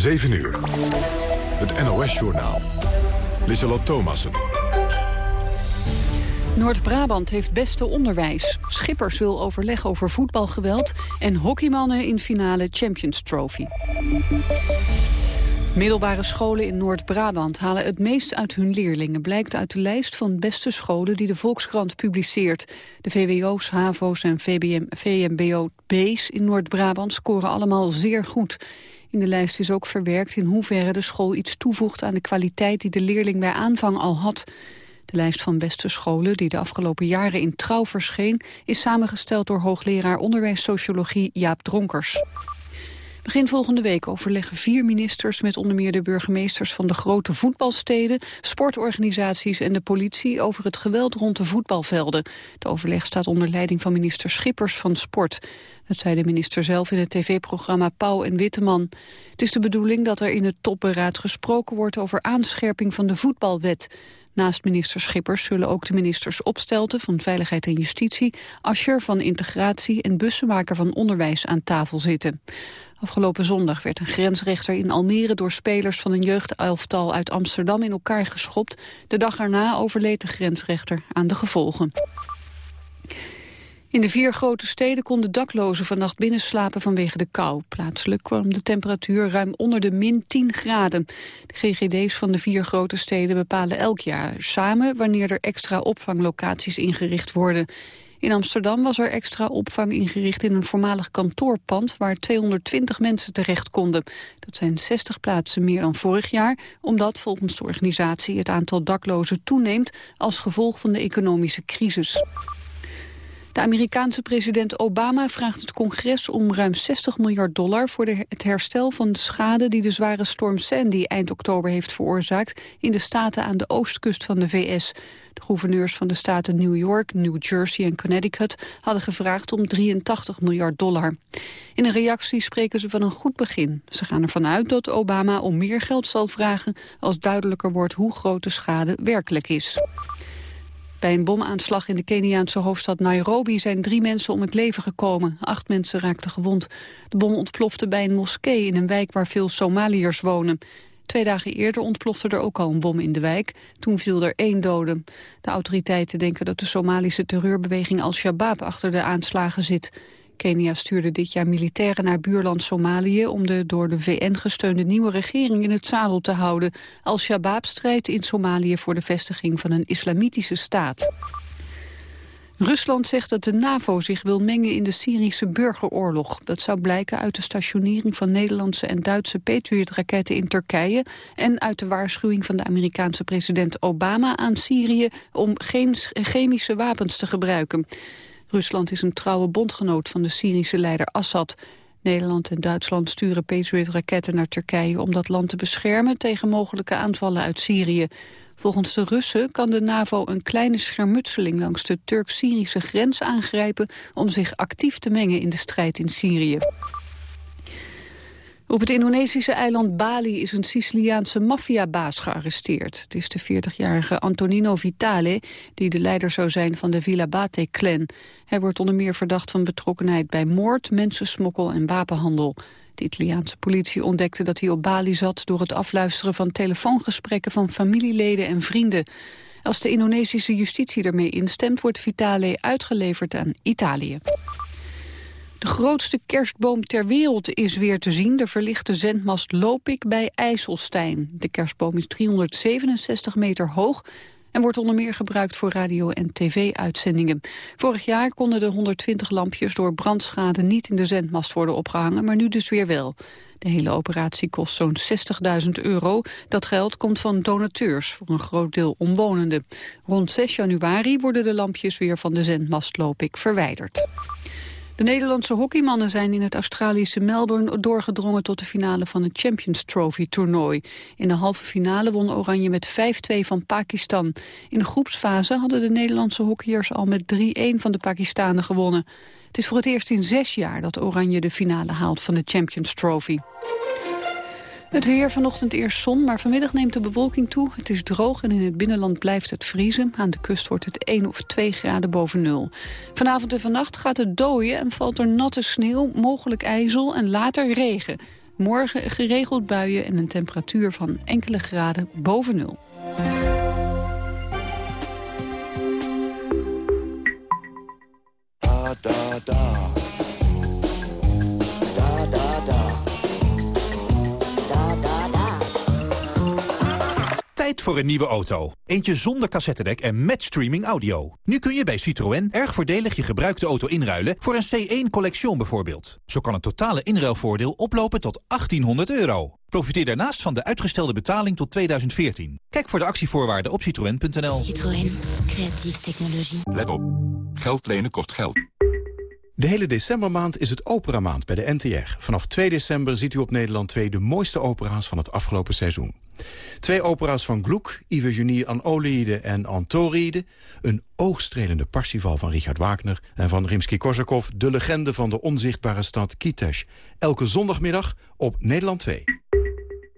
7 uur. Het NOS-journaal. Lissalot Thomassen. Noord-Brabant heeft beste onderwijs. Schippers wil overleg over voetbalgeweld... en hockeymannen in finale Champions Trophy. Middelbare scholen in Noord-Brabant halen het meest uit hun leerlingen... blijkt uit de lijst van beste scholen die de Volkskrant publiceert. De VWO's, HAVO's en VBM, VMBO-B's in Noord-Brabant scoren allemaal zeer goed. In de lijst is ook verwerkt in hoeverre de school iets toevoegt... aan de kwaliteit die de leerling bij aanvang al had. De lijst van beste scholen, die de afgelopen jaren in trouw verscheen... is samengesteld door hoogleraar onderwijssociologie Jaap Dronkers. Begin volgende week overleggen vier ministers met onder meer de burgemeesters van de grote voetbalsteden, sportorganisaties en de politie over het geweld rond de voetbalvelden. De overleg staat onder leiding van minister Schippers van Sport. Dat zei de minister zelf in het tv-programma Pauw en Witteman. Het is de bedoeling dat er in het topberaad gesproken wordt over aanscherping van de voetbalwet. Naast minister Schippers zullen ook de ministers Opstelten van Veiligheid en Justitie, Ascher van Integratie en Bussenmaker van Onderwijs aan tafel zitten. Afgelopen zondag werd een grensrechter in Almere door spelers van een jeugdelftal uit Amsterdam in elkaar geschopt. De dag erna overleed de grensrechter aan de gevolgen. In de vier grote steden konden daklozen vannacht binnenslapen vanwege de kou. Plaatselijk kwam de temperatuur ruim onder de min 10 graden. De GGD's van de vier grote steden bepalen elk jaar samen wanneer er extra opvanglocaties ingericht worden. In Amsterdam was er extra opvang ingericht in een voormalig kantoorpand waar 220 mensen terecht konden. Dat zijn 60 plaatsen meer dan vorig jaar, omdat volgens de organisatie het aantal daklozen toeneemt als gevolg van de economische crisis. De Amerikaanse president Obama vraagt het congres om ruim 60 miljard dollar voor het herstel van de schade die de zware storm Sandy eind oktober heeft veroorzaakt in de staten aan de oostkust van de VS. De gouverneurs van de staten New York, New Jersey en Connecticut hadden gevraagd om 83 miljard dollar. In een reactie spreken ze van een goed begin. Ze gaan ervan uit dat Obama om meer geld zal vragen als duidelijker wordt hoe groot de schade werkelijk is. Bij een bomaanslag in de Keniaanse hoofdstad Nairobi zijn drie mensen om het leven gekomen. Acht mensen raakten gewond. De bom ontplofte bij een moskee in een wijk waar veel Somaliërs wonen. Twee dagen eerder ontplofte er ook al een bom in de wijk. Toen viel er één dode. De autoriteiten denken dat de Somalische terreurbeweging Al-Shabaab achter de aanslagen zit. Kenia stuurde dit jaar militairen naar buurland Somalië... om de door de VN gesteunde nieuwe regering in het zadel te houden. Al-Shabaab strijdt in Somalië voor de vestiging van een islamitische staat. Rusland zegt dat de NAVO zich wil mengen in de Syrische burgeroorlog. Dat zou blijken uit de stationering van Nederlandse en Duitse Patriot-raketten in Turkije... en uit de waarschuwing van de Amerikaanse president Obama aan Syrië... om geen chemische wapens te gebruiken. Rusland is een trouwe bondgenoot van de Syrische leider Assad. Nederland en Duitsland sturen Patriot-raketten naar Turkije... om dat land te beschermen tegen mogelijke aanvallen uit Syrië. Volgens de Russen kan de NAVO een kleine schermutseling... langs de Turk-Syrische grens aangrijpen... om zich actief te mengen in de strijd in Syrië. Op het Indonesische eiland Bali is een Siciliaanse maffiabaas gearresteerd. Het is de 40-jarige Antonino Vitale, die de leider zou zijn van de Villa Bate-clan. Hij wordt onder meer verdacht van betrokkenheid bij moord, mensensmokkel en wapenhandel. De Italiaanse politie ontdekte dat hij op Bali zat... door het afluisteren van telefoongesprekken van familieleden en vrienden. Als de Indonesische justitie ermee instemt... wordt Vitale uitgeleverd aan Italië. De grootste kerstboom ter wereld is weer te zien. De verlichte zendmast Lopik bij IJsselstein. De kerstboom is 367 meter hoog en wordt onder meer gebruikt voor radio- en tv-uitzendingen. Vorig jaar konden de 120 lampjes door brandschade niet in de zendmast worden opgehangen, maar nu dus weer wel. De hele operatie kost zo'n 60.000 euro. Dat geld komt van donateurs, voor een groot deel omwonenden. Rond 6 januari worden de lampjes weer van de zendmast Lopik verwijderd. De Nederlandse hockeymannen zijn in het Australische Melbourne doorgedrongen tot de finale van het Champions Trophy toernooi. In de halve finale won Oranje met 5-2 van Pakistan. In de groepsfase hadden de Nederlandse hockeyers al met 3-1 van de Pakistanen gewonnen. Het is voor het eerst in zes jaar dat Oranje de finale haalt van de Champions Trophy. Het weer vanochtend eerst zon, maar vanmiddag neemt de bewolking toe. Het is droog en in het binnenland blijft het vriezen. Aan de kust wordt het 1 of 2 graden boven nul. Vanavond en vannacht gaat het dooien en valt er natte sneeuw, mogelijk ijzel en later regen. Morgen geregeld buien en een temperatuur van enkele graden boven nul. Voor een nieuwe auto. Eentje zonder cassettedek en met streaming audio. Nu kun je bij Citroën erg voordelig je gebruikte auto inruilen... voor een C1 Collection bijvoorbeeld. Zo kan het totale inruilvoordeel oplopen tot 1800 euro. Profiteer daarnaast van de uitgestelde betaling tot 2014. Kijk voor de actievoorwaarden op citroën.nl. Citroën. Creatieve technologie. Let op. Geld lenen kost geld. De hele decembermaand is het operamaand bij de NTR. Vanaf 2 december ziet u op Nederland 2 de mooiste opera's van het afgelopen seizoen. Twee opera's van Gluck, Iphigenie aan Oliede en Antoride. Een oogstrelende parsifal van Richard Wagner. En van Rimsky-Korsakov, de legende van de onzichtbare stad Kitesh. Elke zondagmiddag op Nederland 2.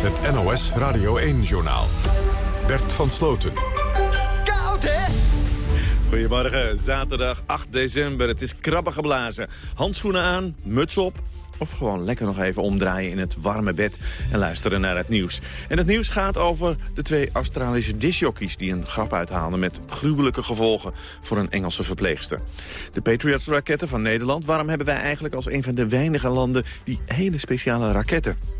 Het NOS Radio 1-journaal. Bert van Sloten. Koud, hè? Goedemorgen, zaterdag 8 december. Het is krabben geblazen. Handschoenen aan, muts op. Of gewoon lekker nog even omdraaien in het warme bed en luisteren naar het nieuws. En het nieuws gaat over de twee Australische disjockeys... die een grap uithaalden met gruwelijke gevolgen voor een Engelse verpleegster. De Patriots-raketten van Nederland. Waarom hebben wij eigenlijk als een van de weinige landen die hele speciale raketten?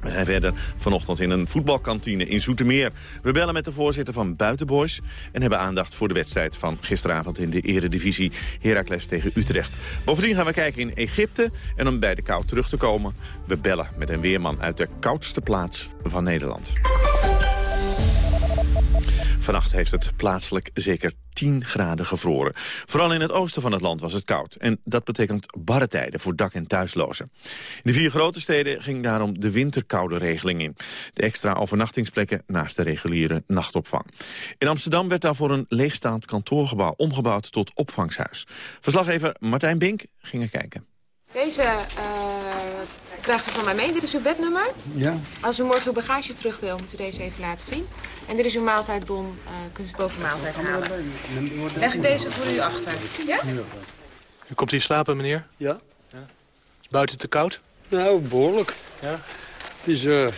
We zijn verder vanochtend in een voetbalkantine in Zoetermeer. We bellen met de voorzitter van Buitenboys... en hebben aandacht voor de wedstrijd van gisteravond in de eredivisie Heracles tegen Utrecht. Bovendien gaan we kijken in Egypte en om bij de kou terug te komen... we bellen met een weerman uit de koudste plaats van Nederland. Vannacht heeft het plaatselijk zeker 10 graden gevroren. Vooral in het oosten van het land was het koud. En dat betekent barre tijden voor dak- en thuislozen. In de vier grote steden ging daarom de winterkoude regeling in. De extra overnachtingsplekken naast de reguliere nachtopvang. In Amsterdam werd daarvoor een leegstaand kantoorgebouw omgebouwd tot opvangshuis. Verslaggever Martijn Bink ging er kijken. Deze uh, krijgt u van mij mee. Dit is uw bednummer. Ja. Als u morgen uw bagage terug wil, moet u deze even laten zien. En dit is uw maaltijdbon. Uh, kunt u boven maaltijd halen. Leg ik deze voor u achter. Ja? U komt hier slapen, meneer? Ja. ja. Is buiten te koud? Nou, behoorlijk. Ja. Het is... Uh,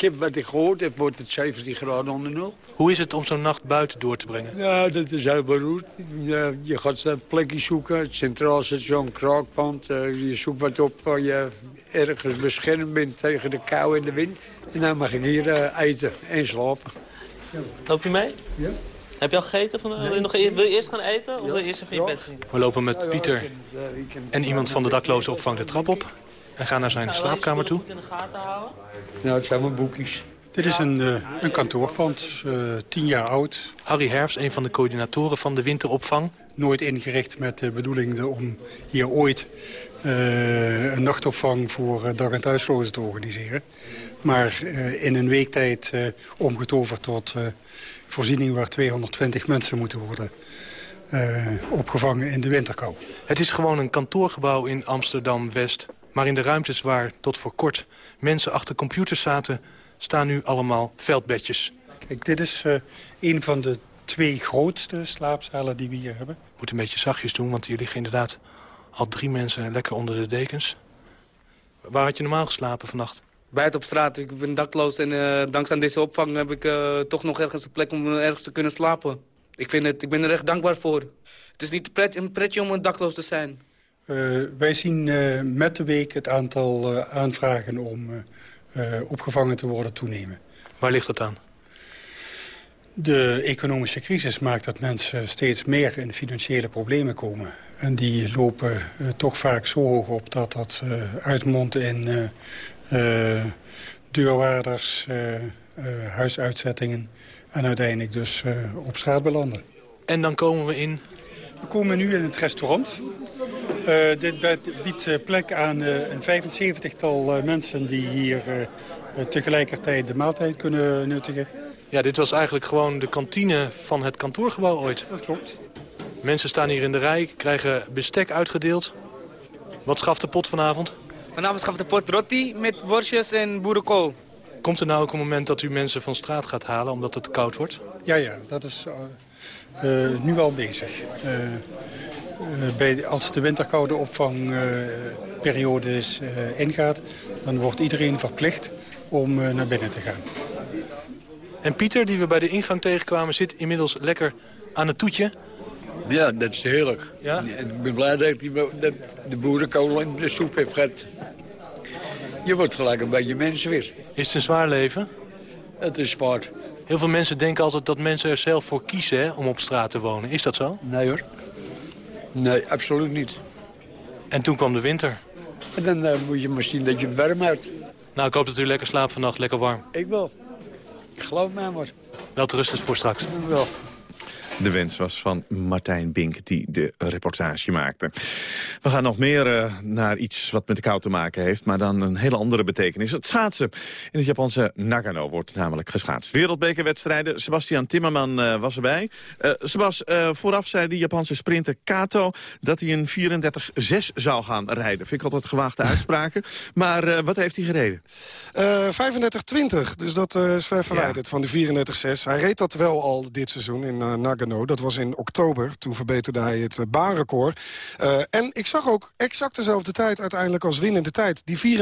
heb wat ik gehoord, het wordt het 17 graden onder nul. Hoe is het om zo'n nacht buiten door te brengen? Ja, dat is heel beroerd. Je, je gaat een plekje zoeken, het centraal station, kraakpand. Uh, je zoekt wat op waar je ergens beschermd bent tegen de kou en de wind. En dan mag ik hier uh, eten en slapen. Loop je mee? Ja. Heb je al gegeten? Van, wil, je nog, wil je eerst gaan eten of wil je eerst even in je bed zien? We lopen met Pieter en iemand van de dakloze opvang de trap op. En gaan naar zijn slaapkamer toe. in de gaten houden? Nou, het zijn mijn boekjes. Dit is een, uh, een kantoorpand, uh, tien jaar oud. Harry Herfs, een van de coördinatoren van de winteropvang. Nooit ingericht met de bedoeling om hier ooit uh, een nachtopvang voor dag- en thuislozen te organiseren. Maar in een week tijd omgetoverd tot voorziening waar 220 mensen moeten worden opgevangen in de winterkou. Het is gewoon een kantoorgebouw in Amsterdam-West. Maar in de ruimtes waar tot voor kort mensen achter computers zaten... staan nu allemaal veldbedjes. Kijk, dit is uh, een van de twee grootste slaapzalen die we hier hebben. Ik moet een beetje zachtjes doen, want hier liggen inderdaad al drie mensen lekker onder de dekens. Waar had je normaal geslapen vannacht? Buiten op straat. Ik ben dakloos en uh, dankzij deze opvang heb ik uh, toch nog ergens een plek om ergens te kunnen slapen. Ik, vind het, ik ben er echt dankbaar voor. Het is niet pret, een pretje om een dakloos te zijn. Uh, wij zien uh, met de week het aantal uh, aanvragen om opgevangen te worden toenemen. Waar ligt dat aan? De economische crisis maakt dat mensen steeds meer in financiële problemen komen. En die lopen toch vaak zo hoog op dat dat uitmondt in deurwaarders, huisuitzettingen... en uiteindelijk dus op straat belanden. En dan komen we in we komen nu in het restaurant. Uh, dit biedt plek aan uh, een 75-tal mensen die hier tegelijkertijd de maaltijd kunnen nuttigen. Ja, dit was eigenlijk gewoon de kantine van het kantoorgebouw ooit. Dat klopt. Mensen staan hier in de rij, krijgen bestek uitgedeeld. Wat schaft de pot vanavond? Vanavond schaft de pot roti met worstjes en boerenkool. Komt er nou ook een moment dat u mensen van straat gaat halen omdat het koud wordt? Ja, ja, dat is uh, nu al bezig. Uh, bij, als de winterkoude opvangperiodes ingaat, dan wordt iedereen verplicht om naar binnen te gaan. En Pieter, die we bij de ingang tegenkwamen, zit inmiddels lekker aan het toetje. Ja, dat is heerlijk. Ja? Ik ben blij dat, die, dat de boerenkool in de soep heeft gehad. Je wordt gelijk een beetje mens weer. Is het een zwaar leven? Het is zwaar. Heel veel mensen denken altijd dat mensen er zelf voor kiezen hè, om op straat te wonen. Is dat zo? Nee hoor. Nee, absoluut niet. En toen kwam de winter. En dan uh, moet je maar zien dat je het warm houdt. Nou, ik hoop dat u lekker slaapt vannacht, lekker warm. Ik wel. Geloof mij maar. Wel rustig voor straks. Wel. De wens was van Martijn Bink, die de reportage maakte. We gaan nog meer uh, naar iets wat met de kou te maken heeft... maar dan een hele andere betekenis. Het schaatsen. In het Japanse Nagano wordt namelijk geschaatst. Wereldbekerwedstrijden. Sebastian Timmerman uh, was erbij. Uh, Sebas, vooraf zei de Japanse sprinter Kato... dat hij een 34-6 zou gaan rijden. Vind ik altijd gewaagde uitspraken. maar wat heeft hij gereden? 35-20, dus dat is ver verwijderd ja. van de 34-6. Hij reed dat wel al dit seizoen in Nagano. Dat was in oktober. Toen verbeterde hij het uh, baanrecord. Uh, en ik zag ook exact dezelfde tijd uiteindelijk als winnende tijd. Die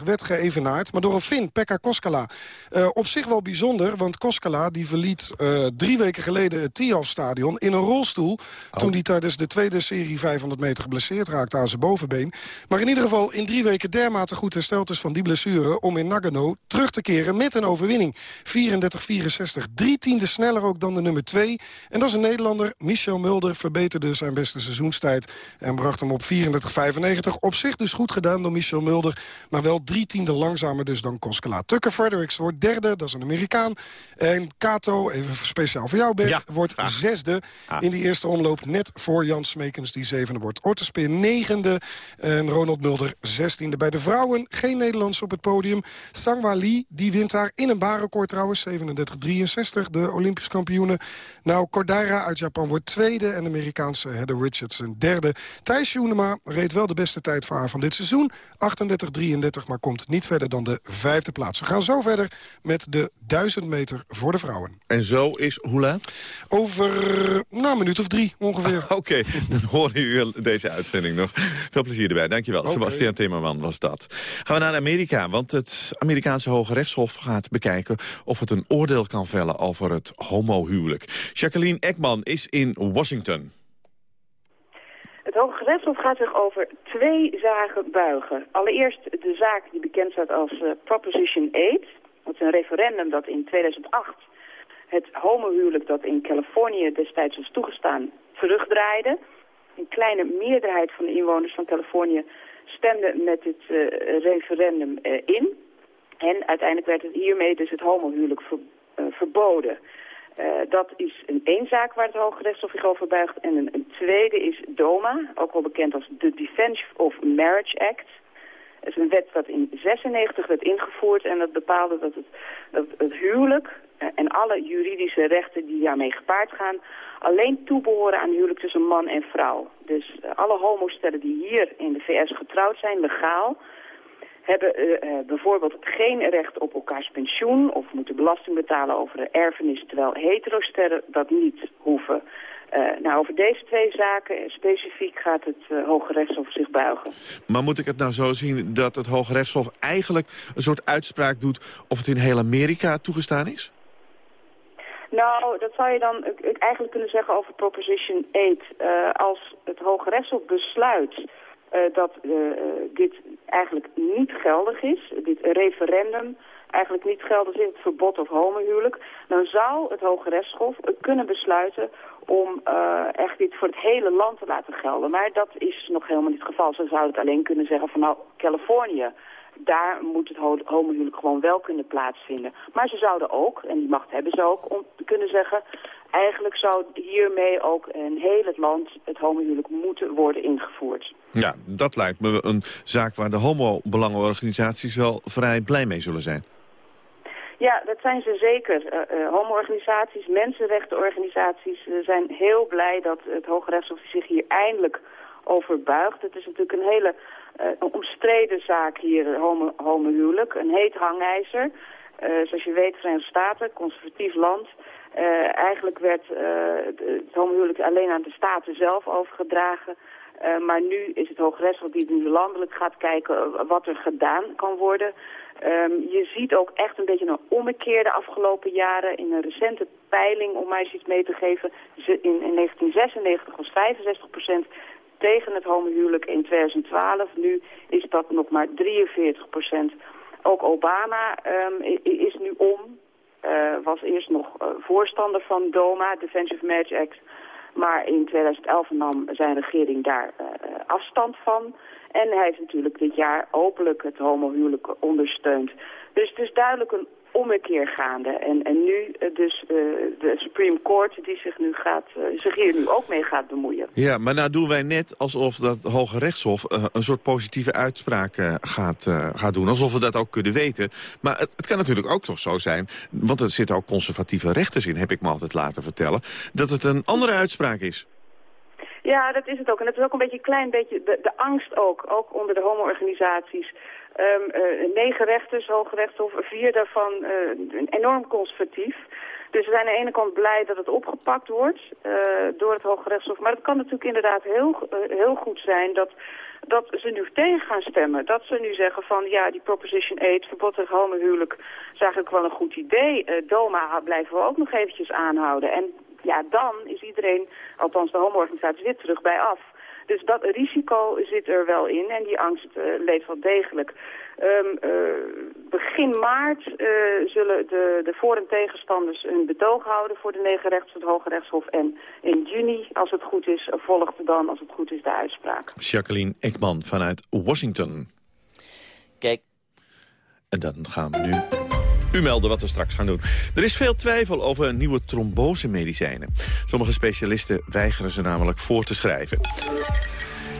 34-64 werd geëvenaard. Maar door een Fin, Pekka Koskala. Uh, op zich wel bijzonder, want Koskala die verliet drie weken geleden het Tialf-stadion in een rolstoel. Oh. Toen hij tijdens de tweede serie 500 meter geblesseerd raakte aan zijn bovenbeen. Maar in ieder geval in drie weken dermate goed hersteld is van die blessure... om in Nagano terug te keren met een overwinning. 34-64, drie tiende sneller ook dan de nummer 2. En dat is een Nederlander. Michel Mulder verbeterde zijn beste seizoenstijd... en bracht hem op 34,95. Op zich dus goed gedaan door Michel Mulder... maar wel drie tiende langzamer dus dan Koskela. Tucker Fredericks wordt derde, dat is een Amerikaan. En Kato, even speciaal voor jou Bert, wordt zesde in die eerste omloop... net voor Jan Smekens, die zevende wordt. Ortespeer negende en Ronald Mulder zestiende. Bij de vrouwen geen Nederlands op het podium. Sangwa Lee, die wint daar in een baanrecord trouwens, 37-63, de Olympisch kampioenen. Nou, Cordaira uit Japan wordt tweede en de Amerikaanse Heather Richardson derde. Thijs Joenema reed wel de beste tijd voor haar van dit seizoen. 38-33, maar komt niet verder dan de vijfde plaats. We gaan zo verder met de 1000 meter voor de vrouwen. En zo is hoe laat? Over nou, een minuut of drie ongeveer. Oké, dan horen u deze uitzending nog. Veel plezier erbij. Dankjewel. Okay. Sebastian Timmerman was dat. Gaan we naar Amerika, want het Amerikaanse Hoge Rechtshof gaat bekijken... of het een oordeel kan vellen over het homohuwelijk. Jacqueline Ekman is in Washington. Het Hoge Gerechtshof gaat zich over twee zaken buigen. Allereerst de zaak die bekend staat als uh, Proposition 8. Dat is een referendum dat in 2008 het homohuwelijk dat in Californië destijds was toegestaan terugdraaide. Een kleine meerderheid van de inwoners van Californië stemde met het uh, referendum uh, in. En uiteindelijk werd het hiermee dus het homohuwelijk ver, verboden. Uh, dat is een één zaak waar het Hoge Rechtshof zich over buigt. En een, tweede is DOMA, ook wel bekend als de Defense of Marriage Act. Dat is een wet dat in 96 werd ingevoerd en dat bepaalde dat het, dat het huwelijk uh, en alle juridische rechten die daarmee gepaard gaan... alleen toebehoren aan huwelijk tussen man en vrouw. Dus uh, alle homostellen die hier in de VS getrouwd zijn, legaal hebben uh, uh, bijvoorbeeld geen recht op elkaars pensioen... of moeten belasting betalen over de erfenis... terwijl heterosterren dat niet hoeven. Uh, nou, over deze twee zaken specifiek gaat het Hoge Rechtshof zich buigen. Maar moet ik het nou zo zien dat het Hoge Rechtshof eigenlijk een soort uitspraak doet... of het in heel Amerika toegestaan is? Nou, dat zou je dan eigenlijk kunnen zeggen over Proposition 8. als het Hoge Rechtshof besluit uh, dat uh, dit eigenlijk niet geldig is, dit referendum eigenlijk niet geldig is, het verbod op homohuwelijk, dan zou het Hoge Rechtshof kunnen besluiten om uh, echt dit voor het hele land te laten gelden. Maar dat is nog helemaal niet het geval. Ze zouden het alleen kunnen zeggen van nou, Californië daar moet het homohuwelijk gewoon wel kunnen plaatsvinden. Maar ze zouden ook, en die macht hebben ze ook, om te kunnen zeggen... eigenlijk zou hiermee ook in heel het land het homohuwelijk moeten worden ingevoerd. Ja, dat lijkt me een zaak waar de homo-belangenorganisaties wel vrij blij mee zullen zijn. Ja, dat zijn ze zeker. Uh, homo-organisaties, mensenrechtenorganisaties uh, zijn heel blij dat het Hoge Rechtshof zich hier eindelijk over. Het is natuurlijk een hele omstreden zaak hier, homo homohuwelijk. Een heet hangijzer. zoals je weet, Verenigde Staten, conservatief land. eigenlijk werd het homohuwelijk alleen aan de staten zelf overgedragen. maar nu is het Hooggerechtshof die nu landelijk gaat kijken wat er gedaan kan worden. Um, je ziet ook echt een beetje een ommekeer de afgelopen jaren. In een recente peiling, om mij eens iets mee te geven... in, in 1996 was 65 tegen het homohuwelijk in 2012. Nu is dat nog maar 43% Ook Obama um, is nu om. Uh, was eerst nog uh, voorstander van DOMA, Defensive Marriage Act... Maar in 2011 nam zijn regering daar uh, afstand van. En hij heeft natuurlijk dit jaar openlijk het homohuwelijk ondersteund. Dus het is duidelijk een ommekeer gaande. En, en nu uh, dus uh, de Supreme Court die zich, nu gaat, uh, zich hier nu ook mee gaat bemoeien. Ja, maar nou doen wij net alsof dat Hoge Rechtshof een soort positieve uitspraak gaat, gaat doen. Alsof we dat ook kunnen weten. Maar het, het, kan natuurlijk ook toch zo zijn, want er zitten ook conservatieve rechters in, heb ik me altijd laten vertellen, dat het een andere uitspraak is. Ja, dat is het ook. En dat is ook een beetje een klein beetje de, de angst ook, ook onder de homo-organisaties. Um, negen rechters, hooggerechtshof, vier daarvan uh, enorm conservatief. Dus we zijn aan de ene kant blij dat het opgepakt wordt uh, door het Hooggerechtshof. Maar het kan natuurlijk inderdaad heel, heel goed zijn dat, dat ze nu tegen gaan stemmen. Dat ze nu zeggen van ja, die Proposition 8, verbod tegen homohuwelijk, is eigenlijk wel een goed idee. Uh, DOMA blijven we ook nog eventjes aanhouden. En ja, dan is iedereen, althans de homo-organisatie, weer terug bij af. Dus dat risico zit er wel in en die angst uh, leeft wel degelijk. Um, uh, begin maart uh, zullen de, de voor- en tegenstanders een betoog houden voor de negen rechts van het Hoge Rechtshof. En in juni, als het goed is, volgt dan, als het goed is, de uitspraak. Jacqueline Ekman vanuit Washington. Kijk. En dan gaan we nu u melden wat we straks gaan doen. Er is veel twijfel over nieuwe trombosemedicijnen. Sommige specialisten weigeren ze namelijk voor te schrijven.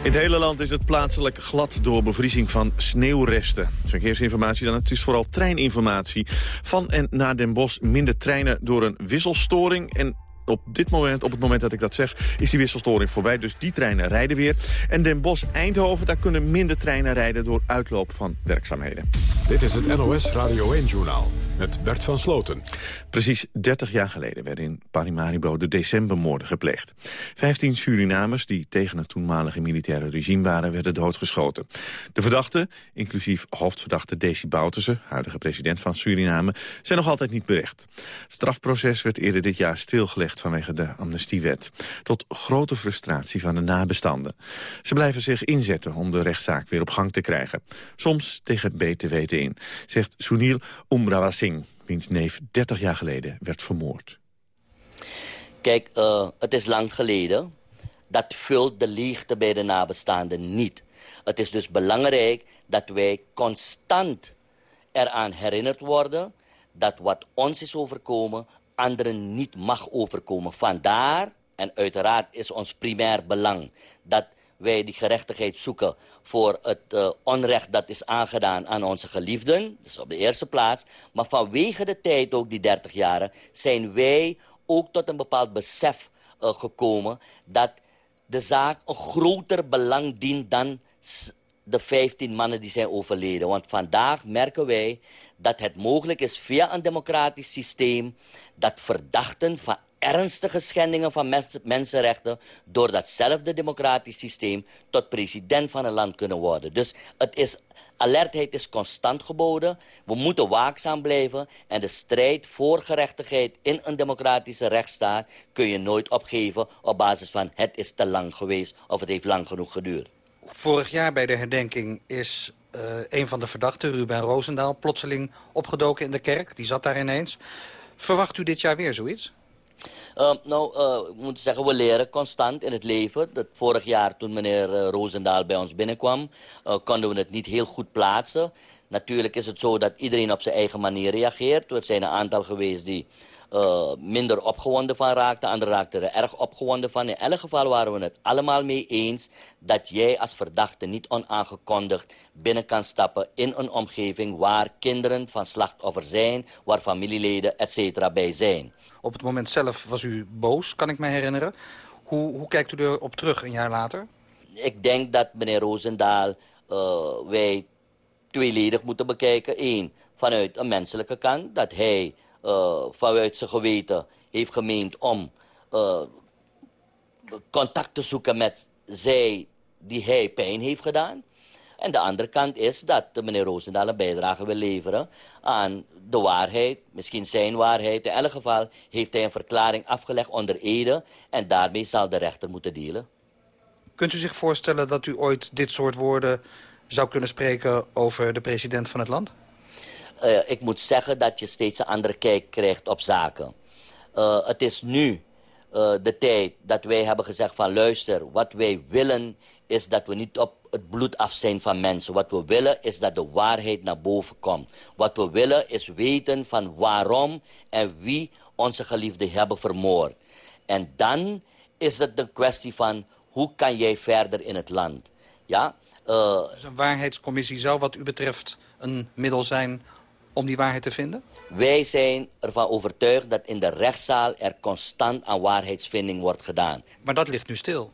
In het hele land is het plaatselijk glad door bevriezing van sneeuwresten. Verkeersinformatie dan, het is vooral treininformatie. Van en naar Den Bosch minder treinen door een wisselstoring... en op dit moment, op het moment dat ik dat zeg, is die wisselstoring voorbij. Dus die treinen rijden weer. En Den Bosch-Eindhoven, daar kunnen minder treinen rijden door uitloop van werkzaamheden. Dit is het NOS Radio 1-journaal met Bert van Sloten. Precies 30 jaar geleden werden in Parimaribo de decembermoorden gepleegd. Vijftien Surinamers die tegen het toenmalige militaire regime waren... werden doodgeschoten. De verdachten, inclusief hoofdverdachte Desi Bouterse... huidige president van Suriname, zijn nog altijd niet berecht. Het strafproces werd eerder dit jaar stilgelegd vanwege de amnestiewet. Tot grote frustratie van de nabestanden. Ze blijven zich inzetten om de rechtszaak weer op gang te krijgen. Soms tegen weten in, zegt Sunil Umrawasinghe wiens neef 30 jaar geleden werd vermoord. Kijk, uh, het is lang geleden. Dat vult de leegte bij de nabestaanden niet. Het is dus belangrijk dat wij constant eraan herinnerd worden... dat wat ons is overkomen, anderen niet mag overkomen. Vandaar, en uiteraard is ons primair belang... dat wij die gerechtigheid zoeken voor het uh, onrecht dat is aangedaan aan onze geliefden. Dus op de eerste plaats. Maar vanwege de tijd, ook die 30 jaren, zijn wij ook tot een bepaald besef uh, gekomen... dat de zaak een groter belang dient dan de 15 mannen die zijn overleden. Want vandaag merken wij dat het mogelijk is via een democratisch systeem... dat verdachten van ernstige schendingen van mens mensenrechten... door datzelfde democratisch systeem tot president van een land kunnen worden. Dus het is, alertheid is constant geboden. We moeten waakzaam blijven. En de strijd voor gerechtigheid in een democratische rechtsstaat... kun je nooit opgeven op basis van het is te lang geweest... of het heeft lang genoeg geduurd. Vorig jaar bij de herdenking is uh, een van de verdachten, Ruben Roosendaal... plotseling opgedoken in de kerk. Die zat daar ineens. Verwacht u dit jaar weer zoiets? Uh, nou, uh, we moeten zeggen, we leren constant in het leven. Dat vorig jaar, toen meneer uh, Roosendaal bij ons binnenkwam... konden we het niet heel goed plaatsen. Natuurlijk is het zo dat iedereen op zijn eigen manier reageert. Er zijn een aantal geweest die uh, minder opgewonden van raakten. Anderen raakten er erg opgewonden van. In elk geval waren we het allemaal mee eens... dat jij als verdachte niet onaangekondigd binnen kan stappen... in een omgeving waar kinderen van slachtoffer zijn... waar familieleden, et bij zijn. Op het moment zelf was u boos, kan ik me herinneren. Hoe, hoe kijkt u erop terug een jaar later? Ik denk dat meneer Roosendaal uh, wij tweeledig moeten bekijken. Eén, vanuit een menselijke kant, dat hij uh, vanuit zijn geweten heeft gemeend om uh, contact te zoeken met zij die hij pijn heeft gedaan. En de andere kant is dat meneer Roosendaal een bijdrage wil leveren aan de waarheid, misschien zijn waarheid. In elk geval heeft hij een verklaring afgelegd onder Ede en daarmee zal de rechter moeten delen. Kunt u zich voorstellen dat u ooit dit soort woorden zou kunnen spreken over de president van het land? Uh, ik moet zeggen dat je steeds een andere kijk krijgt op zaken. Uh, het is nu uh, de tijd dat wij hebben gezegd van luister, wat wij willen is dat we niet op het bloed af zijn van mensen. Wat we willen is dat de waarheid naar boven komt. Wat we willen is weten van waarom en wie onze geliefden hebben vermoord. En dan is het de kwestie van hoe kan jij verder in het land. Ja? Uh, dus een waarheidscommissie zou wat u betreft een middel zijn om die waarheid te vinden? Wij zijn ervan overtuigd dat in de rechtszaal er constant aan waarheidsvinding wordt gedaan. Maar dat ligt nu stil.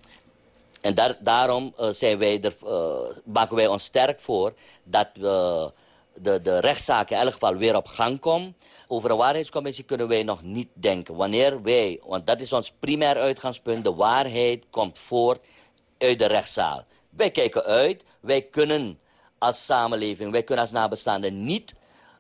En daar, daarom uh, zijn wij er, uh, maken wij ons sterk voor dat we de, de rechtszaken in elk geval weer op gang komen. Over een waarheidscommissie kunnen wij nog niet denken. Wanneer wij, want dat is ons primair uitgangspunt, de waarheid komt voort uit de rechtszaal. Wij kijken uit, wij kunnen als samenleving, wij kunnen als nabestaanden niet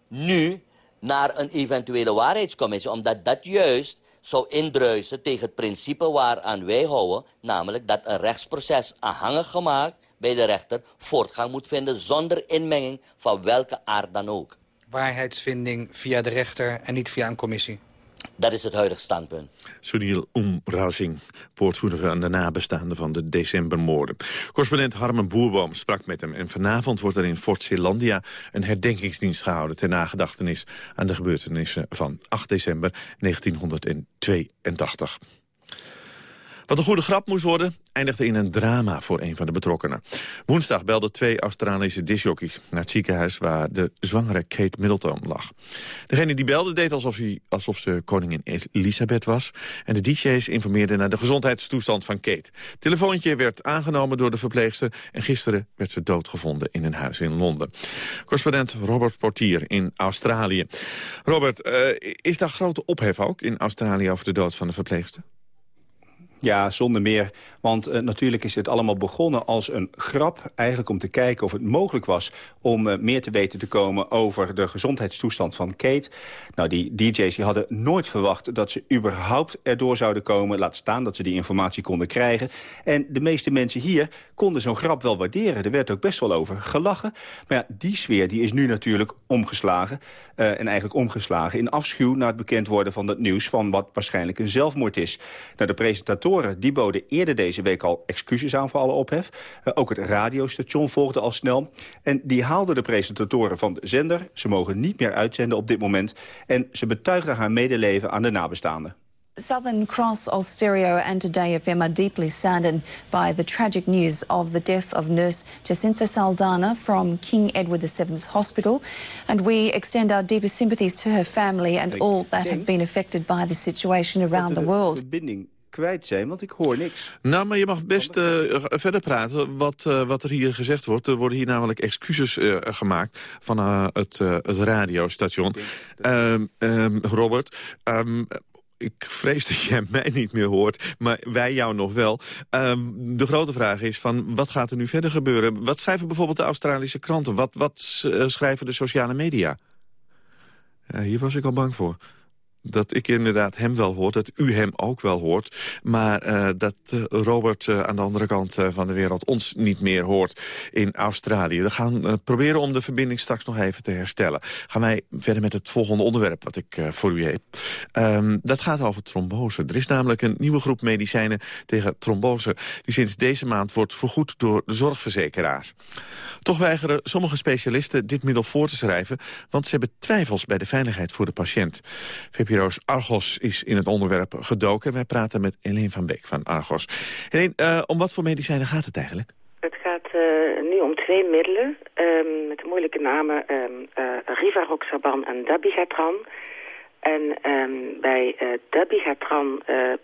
nu naar een eventuele waarheidscommissie. Omdat dat juist zou indruisen tegen het principe waaraan wij houden... namelijk dat een rechtsproces aanhangig gemaakt bij de rechter... voortgang moet vinden zonder inmenging van welke aard dan ook. Waarheidsvinding via de rechter en niet via een commissie? Dat is het huidige standpunt. Sunil Umrazing, woordvoerder van de nabestaanden van de decembermoorden. Correspondent Harmen Boerboom sprak met hem. En vanavond wordt er in Fort Zeelandia een herdenkingsdienst gehouden... ter nagedachtenis aan de gebeurtenissen van 8 december 1982. Wat een goede grap moest worden, eindigde in een drama voor een van de betrokkenen. Woensdag belden twee Australische disjockeys naar het ziekenhuis... waar de zwangere Kate Middleton lag. Degene die belde deed alsof, hij, alsof ze koningin Elisabeth was... en de DJ's informeerden naar de gezondheidstoestand van Kate. Telefoontje werd aangenomen door de verpleegster... en gisteren werd ze doodgevonden in een huis in Londen. Correspondent Robert Portier in Australië. Robert, uh, is daar grote ophef ook in Australië over de dood van de verpleegster? Ja, zonder meer. Want uh, natuurlijk is dit allemaal begonnen als een grap. Eigenlijk om te kijken of het mogelijk was om uh, meer te weten te komen over de gezondheidstoestand van Kate. Nou, die DJ's hadden nooit verwacht dat ze überhaupt erdoor zouden komen. Laat staan dat ze die informatie konden krijgen. En de meeste mensen hier konden zo'n grap wel waarderen. Er werd ook best wel over gelachen. Maar ja, die sfeer die is nu natuurlijk omgeslagen. Uh, en eigenlijk omgeslagen in afschuw na het bekend worden van dat nieuws... van wat waarschijnlijk een zelfmoord is. Nou, de presentatoren die boden eerder deze week al excuses aan voor alle ophef. Uh, ook het radiostation volgde al snel. En die haalden de presentatoren van de zender. Ze mogen niet meer uitzenden op dit moment. En ze betuigden haar medeleven aan de nabestaanden. Southern Cross, Austereo and Today FM are deeply saddened by the tragic news of the death of nurse Jacinta Saldana from King Edward VII's Hospital. And we extend our deepest sympathies to her family and all that have been affected by the situation around the world. Kwijt zijn, want ik hoor niks. Nou, maar je mag best uh, verder praten wat, uh, wat er hier gezegd wordt. Er worden hier namelijk excuses uh, gemaakt van het, het radiostation. Um, um, Robert, um, ik vrees dat jij mij niet meer hoort, maar wij jou nog wel. Um, de grote vraag is van wat gaat er nu verder gebeuren? Wat schrijven bijvoorbeeld de Australische kranten? Wat, wat schrijven de sociale media? Ja, hier was ik al bang voor. Dat ik inderdaad hem wel hoor, dat u hem ook wel hoort. Maar uh, dat uh, Robert uh, aan de andere kant van de wereld ons niet meer hoort in Australië. We gaan proberen om de verbinding straks nog even te herstellen. Gaan wij verder met het volgende onderwerp wat ik voor u heb. Um, dat gaat over trombose. Er is namelijk een nieuwe groep medicijnen tegen trombose... die sinds deze maand wordt vergoed door de zorgverzekeraars. Toch weigeren sommige specialisten dit middel voor te schrijven... want ze hebben twijfels bij de veiligheid voor de patiënt. VPRO's Argos is in het onderwerp gedoken. Wij praten met Helene van Beek van Argos. Helene, uh, om wat voor medicijnen gaat het eigenlijk? Het gaat uh, nu om twee middelen um, met de moeilijke namen um, uh, Rivaroxaban en Dabigatran. En um, bij Dabigatran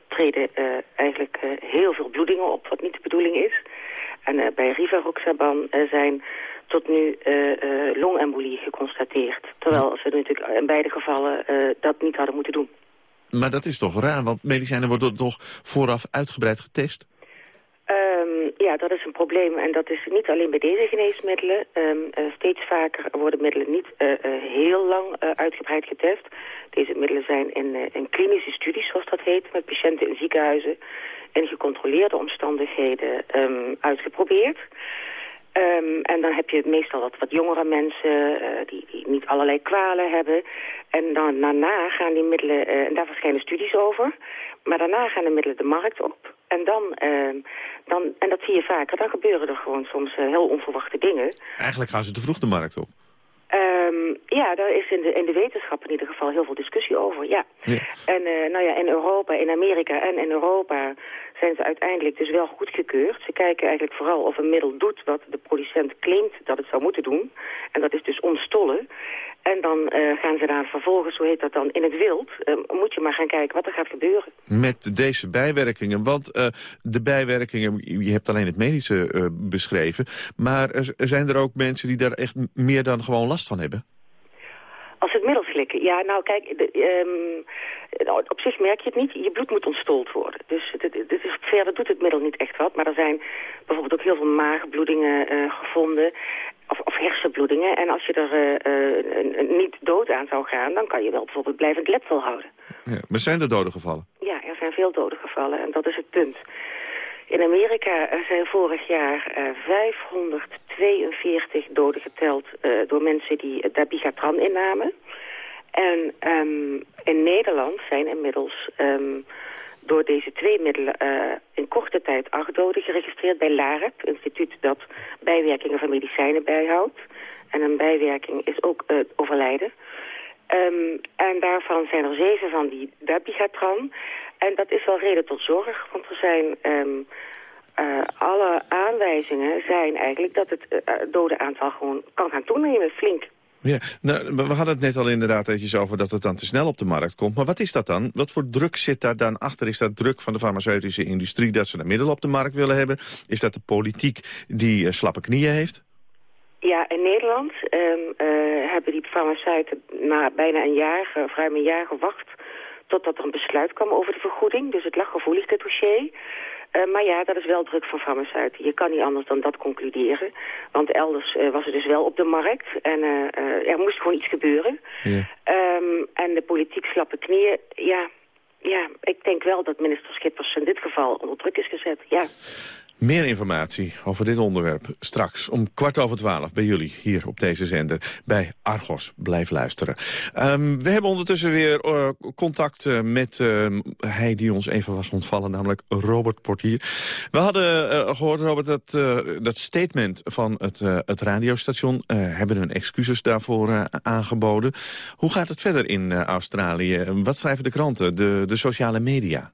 treden eigenlijk heel veel bloedingen op, wat niet de bedoeling is. En bij Rivaroxaban zijn tot nu uh, uh, longembolie geconstateerd. Terwijl ze natuurlijk in beide gevallen uh, dat niet hadden moeten doen. Maar dat is toch raar, want medicijnen worden toch vooraf uitgebreid getest? Um, ja, dat is een probleem en dat is niet alleen bij deze geneesmiddelen. Um, uh, steeds vaker worden middelen niet uh, uh, heel lang uitgebreid getest. Deze middelen zijn in, in klinische studies, zoals dat heet, met patiënten in ziekenhuizen in gecontroleerde omstandigheden um, uitgeprobeerd. Um, en dan heb je meestal wat, wat jongere mensen uh, die, die niet allerlei kwalen hebben. En dan daarna gaan die middelen, uh, en daar verschijnen studies over. Maar daarna gaan de middelen de markt op. En dan, uh, dan en dat zie je vaker, dan gebeuren er gewoon soms uh, heel onverwachte dingen. Eigenlijk gaan ze te vroeg de markt op. Um, ja, daar is in de, in de wetenschap in ieder geval heel veel discussie over, ja. ja. En uh, nou ja, in Europa, in Amerika en in Europa zijn ze uiteindelijk dus wel goedgekeurd. Ze kijken eigenlijk vooral of een middel doet wat de producent claimt dat het zou moeten doen. En dat is dus onstollen. En dan uh, gaan ze daar vervolgens, hoe heet dat dan, in het wild... Uh, moet je maar gaan kijken wat er gaat gebeuren. Met deze bijwerkingen, want uh, de bijwerkingen... je hebt alleen het medische beschreven... maar er zijn er ook mensen die daar echt meer dan gewoon last van hebben? Als het middel slikken, ja, nou kijk, de, um, op zich merk je het niet. Je bloed moet ontstold worden. Dus het is, verder doet het middel niet echt wat. Maar er zijn bijvoorbeeld ook heel veel maagbloedingen uh, gevonden. Of, of hersenbloedingen. En als je er uh, uh, niet dood aan zou gaan, dan kan je wel bijvoorbeeld blijvend letsel houden. Ja, maar zijn er doden gevallen? Ja, er zijn veel doden gevallen. En dat is het punt. In Amerika zijn vorig jaar uh, 542 doden geteld door mensen die dabigatran innamen. En um, in Nederland zijn inmiddels um, door deze twee middelen uh, in korte tijd acht doden geregistreerd bij LAREP, instituut dat bijwerkingen van medicijnen bijhoudt. En een bijwerking is ook uh, overlijden. Um, en daarvan zijn er zeven van die dabigatran. En dat is wel reden tot zorg, want er zijn... Um, uh, alle aanwijzingen zijn eigenlijk dat het uh, dode aantal gewoon kan gaan toenemen, flink. Ja, nou, we hadden het net al inderdaad over dat het dan te snel op de markt komt. Maar wat is dat dan? Wat voor druk zit daar dan achter? Is dat druk van de farmaceutische industrie dat ze de middelen op de markt willen hebben? Is dat de politiek die uh, slappe knieën heeft? Ja, in Nederland um, hebben die farmaceuten na bijna een jaar, uh, ruim een jaar gewacht... totdat er een besluit kwam over de vergoeding. Dus het lag gevoelig, dit dossier. Uh, maar ja, dat is wel druk van farmaceuten. Je kan niet anders dan dat concluderen. Want elders uh, was het dus wel op de markt. En uh, er moest gewoon iets gebeuren. Yeah. Um, en de politiek slappe knieën, ja... Ja, ik denk wel dat minister Schippers in dit geval onder druk is gezet, ja. Meer informatie over dit onderwerp straks om kwart over twaalf bij jullie hier op deze zender bij Argos. Blijf luisteren. Um, we hebben ondertussen weer uh, contact uh, met uh, hij die ons even was ontvallen, namelijk Robert Portier. We hadden gehoord, Robert, dat, dat statement van het, het radiostation hebben hun excuses daarvoor aangeboden. Hoe gaat het verder in Australië? Wat schrijven de kranten, de, de sociale media?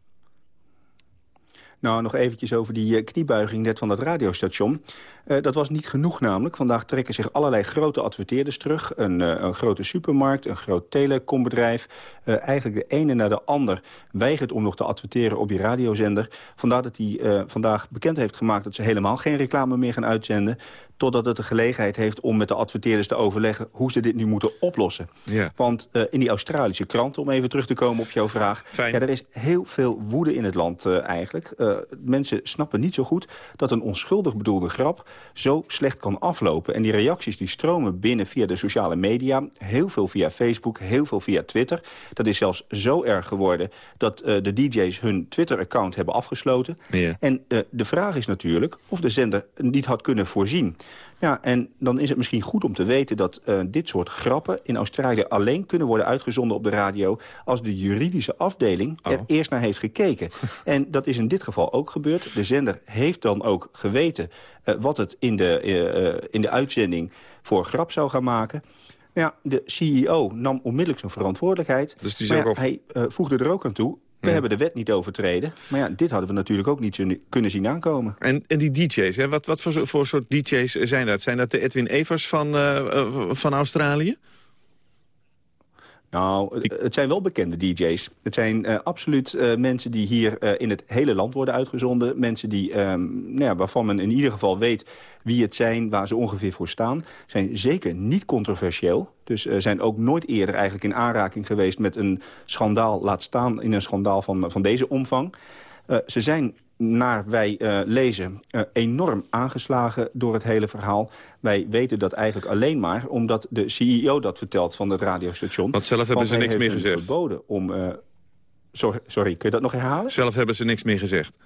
Nou, nog eventjes over die uh, kniebuiging net van dat radiostation. Uh, dat was niet genoeg namelijk. Vandaag trekken zich allerlei grote adverteerders terug. Een, uh, een grote supermarkt, een groot telecombedrijf. eigenlijk de ene na de ander weigert om nog te adverteren op die radiozender. Vandaar dat hij vandaag bekend heeft gemaakt dat ze helemaal geen reclame meer gaan uitzenden. Totdat het de gelegenheid heeft om met de adverteerders te overleggen... hoe ze dit nu moeten oplossen. Ja. Want uh, in die Australische kranten, om even terug te komen op jouw vraag... Fijn. Ja, er is heel veel woede in het land uh, eigenlijk. Uh, mensen snappen niet zo goed dat een onschuldig bedoelde grap... zo slecht kan aflopen. En die reacties die stromen binnen via de sociale media... heel veel via Facebook, heel veel via Twitter. Dat is zelfs zo erg geworden dat de DJ's hun Twitter-account hebben afgesloten. Ja. En de vraag is natuurlijk of de zender niet had kunnen voorzien. Ja, en dan is het misschien goed om te weten dat uh, dit soort grappen in Australië alleen kunnen worden uitgezonden op de radio als de juridische afdeling Oh. er eerst naar heeft gekeken. en dat is in dit geval ook gebeurd. De zender heeft dan ook geweten uh, wat het in de, uh, in de uitzending voor grap zou gaan maken. Ja, de CEO nam onmiddellijk zijn verantwoordelijkheid. Dus die maar ja, hij voegde er ook aan toe. We Ja. hebben de wet niet overtreden. Maar ja, dit hadden we natuurlijk ook niet kunnen zien aankomen. En, en die DJ's, hè? Wat, wat voor, voor soort DJ's zijn dat? Zijn dat de Edwin Evers van, eh, eh, van Australië? Nou, het- zijn wel bekende DJ's. Het zijn eh, absoluut eh, mensen die hier eh, in het hele land worden uitgezonden. Mensen die, ehm, nou ja, waarvan men in ieder geval weet wie het zijn, waar ze ongeveer voor staan. Zijn zeker niet controversieel. Dus zijn ook nooit eerder eigenlijk in aanraking geweest met een schandaal. Laat staan in een schandaal van, van deze omvang. Ze zijn naar wij eh, lezen, eh, enorm aangeslagen door het hele verhaal. Wij weten dat eigenlijk alleen maar omdat de CEO dat vertelt van het radiostation. Want zelf hebben ze niks meer gezegd. verboden om... eh, sorry, sorry, kun je dat nog herhalen? Zelf hebben ze niks meer gezegd.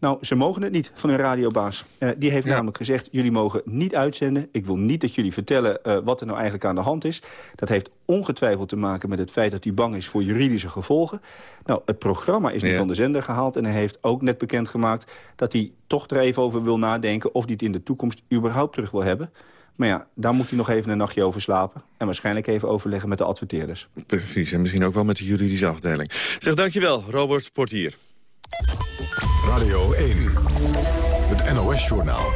Nou, ze mogen het niet van hun radiobaas. Eh, die heeft Ja. namelijk gezegd, jullie mogen niet uitzenden. Ik wil niet dat jullie vertellen eh, wat er nou eigenlijk aan de hand is. Dat heeft ongetwijfeld te maken met het feit dat hij bang is voor juridische gevolgen. Nou, het programma is nu Ja. van de zender gehaald. En hij heeft ook net bekendgemaakt dat hij toch er even over wil nadenken... of hij het in de toekomst überhaupt terug wil hebben. Maar ja, daar moet hij nog even een nachtje over slapen. En waarschijnlijk even overleggen met de adverteerders. Precies, en misschien ook wel met de juridische afdeling. Zeg dankjewel, Robert Portier. Radio 1, het NOS-journaal.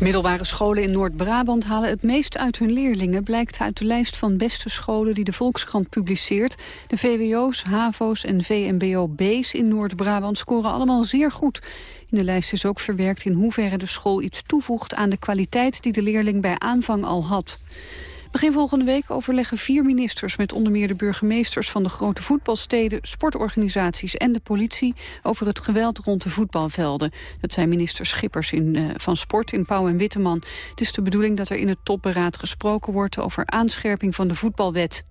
Middelbare scholen in Noord-Brabant halen het meest uit hun leerlingen... blijkt uit de lijst van beste scholen die de Volkskrant publiceert. De VWO's, HAVO's en VMBO-B's in Noord-Brabant scoren allemaal zeer goed. In de lijst is ook verwerkt in hoeverre de school iets toevoegt... aan de kwaliteit die de leerling bij aanvang al had. Begin volgende week overleggen vier ministers met onder meer de burgemeesters van de grote voetbalsteden, sportorganisaties en de politie over het geweld rond de voetbalvelden. Dat zijn minister Schippers in, eh, van Sport in Pauw en Witteman. Het is de bedoeling dat er in het topberaad gesproken wordt over aanscherping van de voetbalwet.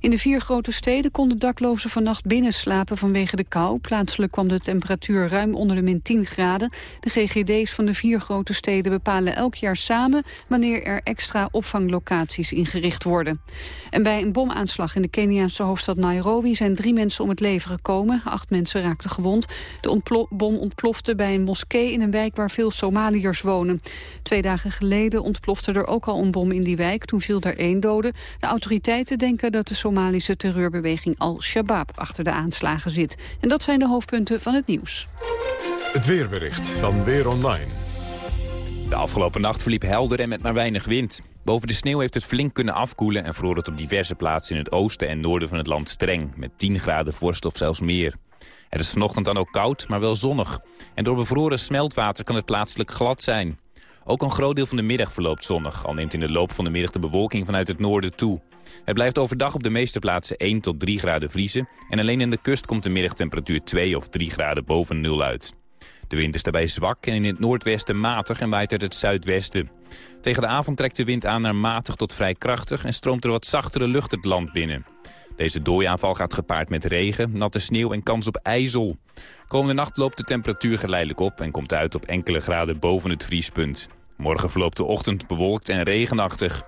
In de vier grote steden konden daklozen vannacht binnenslapen vanwege de kou. Plaatselijk kwam de temperatuur ruim onder de min 10 graden. De GGD's van de vier grote steden bepalen elk jaar samen... wanneer er extra opvanglocaties ingericht worden. En bij een bomaanslag in de Keniaanse hoofdstad Nairobi... zijn drie mensen om het leven gekomen. Acht mensen raakten gewond. De ontplo- bom ontplofte bij een moskee in een wijk waar veel Somaliërs wonen. Twee dagen geleden ontplofte er ook al een bom in die wijk. Toen viel er één dode. De autoriteiten denken dat de Somalische terreurbeweging Al-Shabaab achter de aanslagen zit. En dat zijn de hoofdpunten van het nieuws. Het weerbericht van Weer Online. De afgelopen nacht verliep helder en met maar weinig wind. Boven de sneeuw heeft het flink kunnen afkoelen en vroor het op diverse plaatsen in het oosten en noorden van het land streng, met 10 graden vorst of zelfs meer. Het is vanochtend dan ook koud, maar wel zonnig. En door bevroren smeltwater kan het plaatselijk glad zijn. Ook een groot deel van de middag verloopt zonnig, al neemt in de loop van de middag de bewolking vanuit het noorden toe. Het blijft overdag op de meeste plaatsen 1 tot 3 graden vriezen en alleen in de kust komt de middagtemperatuur 2 of 3 graden boven nul uit. De wind is daarbij zwak en in het noordwesten matig en waait uit het zuidwesten. Tegen de avond trekt de wind aan naar matig tot vrij krachtig en stroomt er wat zachtere lucht het land binnen. Deze dooiaanval gaat gepaard met regen, natte sneeuw en kans op ijzel. Komende nacht loopt de temperatuur geleidelijk op en komt uit op enkele graden boven het vriespunt. Morgen verloopt de ochtend bewolkt en regenachtig.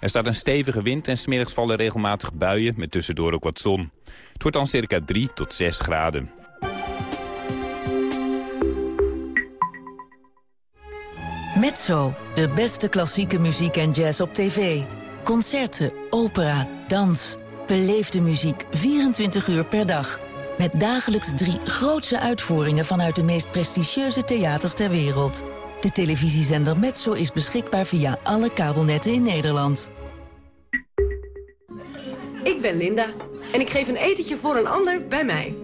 Er staat een stevige wind en smiddags vallen regelmatig buien met tussendoor ook wat zon. Het wordt dan circa 3 tot 6 graden. Mezzo, de beste klassieke muziek en jazz op tv. Concerten, opera, dans. Beleefde muziek 24 uur per dag. Met dagelijks drie grootse uitvoeringen vanuit de meest prestigieuze theaters ter wereld. De televisiezender Mezzo is beschikbaar via alle kabelnetten in Nederland. Ik ben Linda en ik geef een etentje voor een ander bij mij.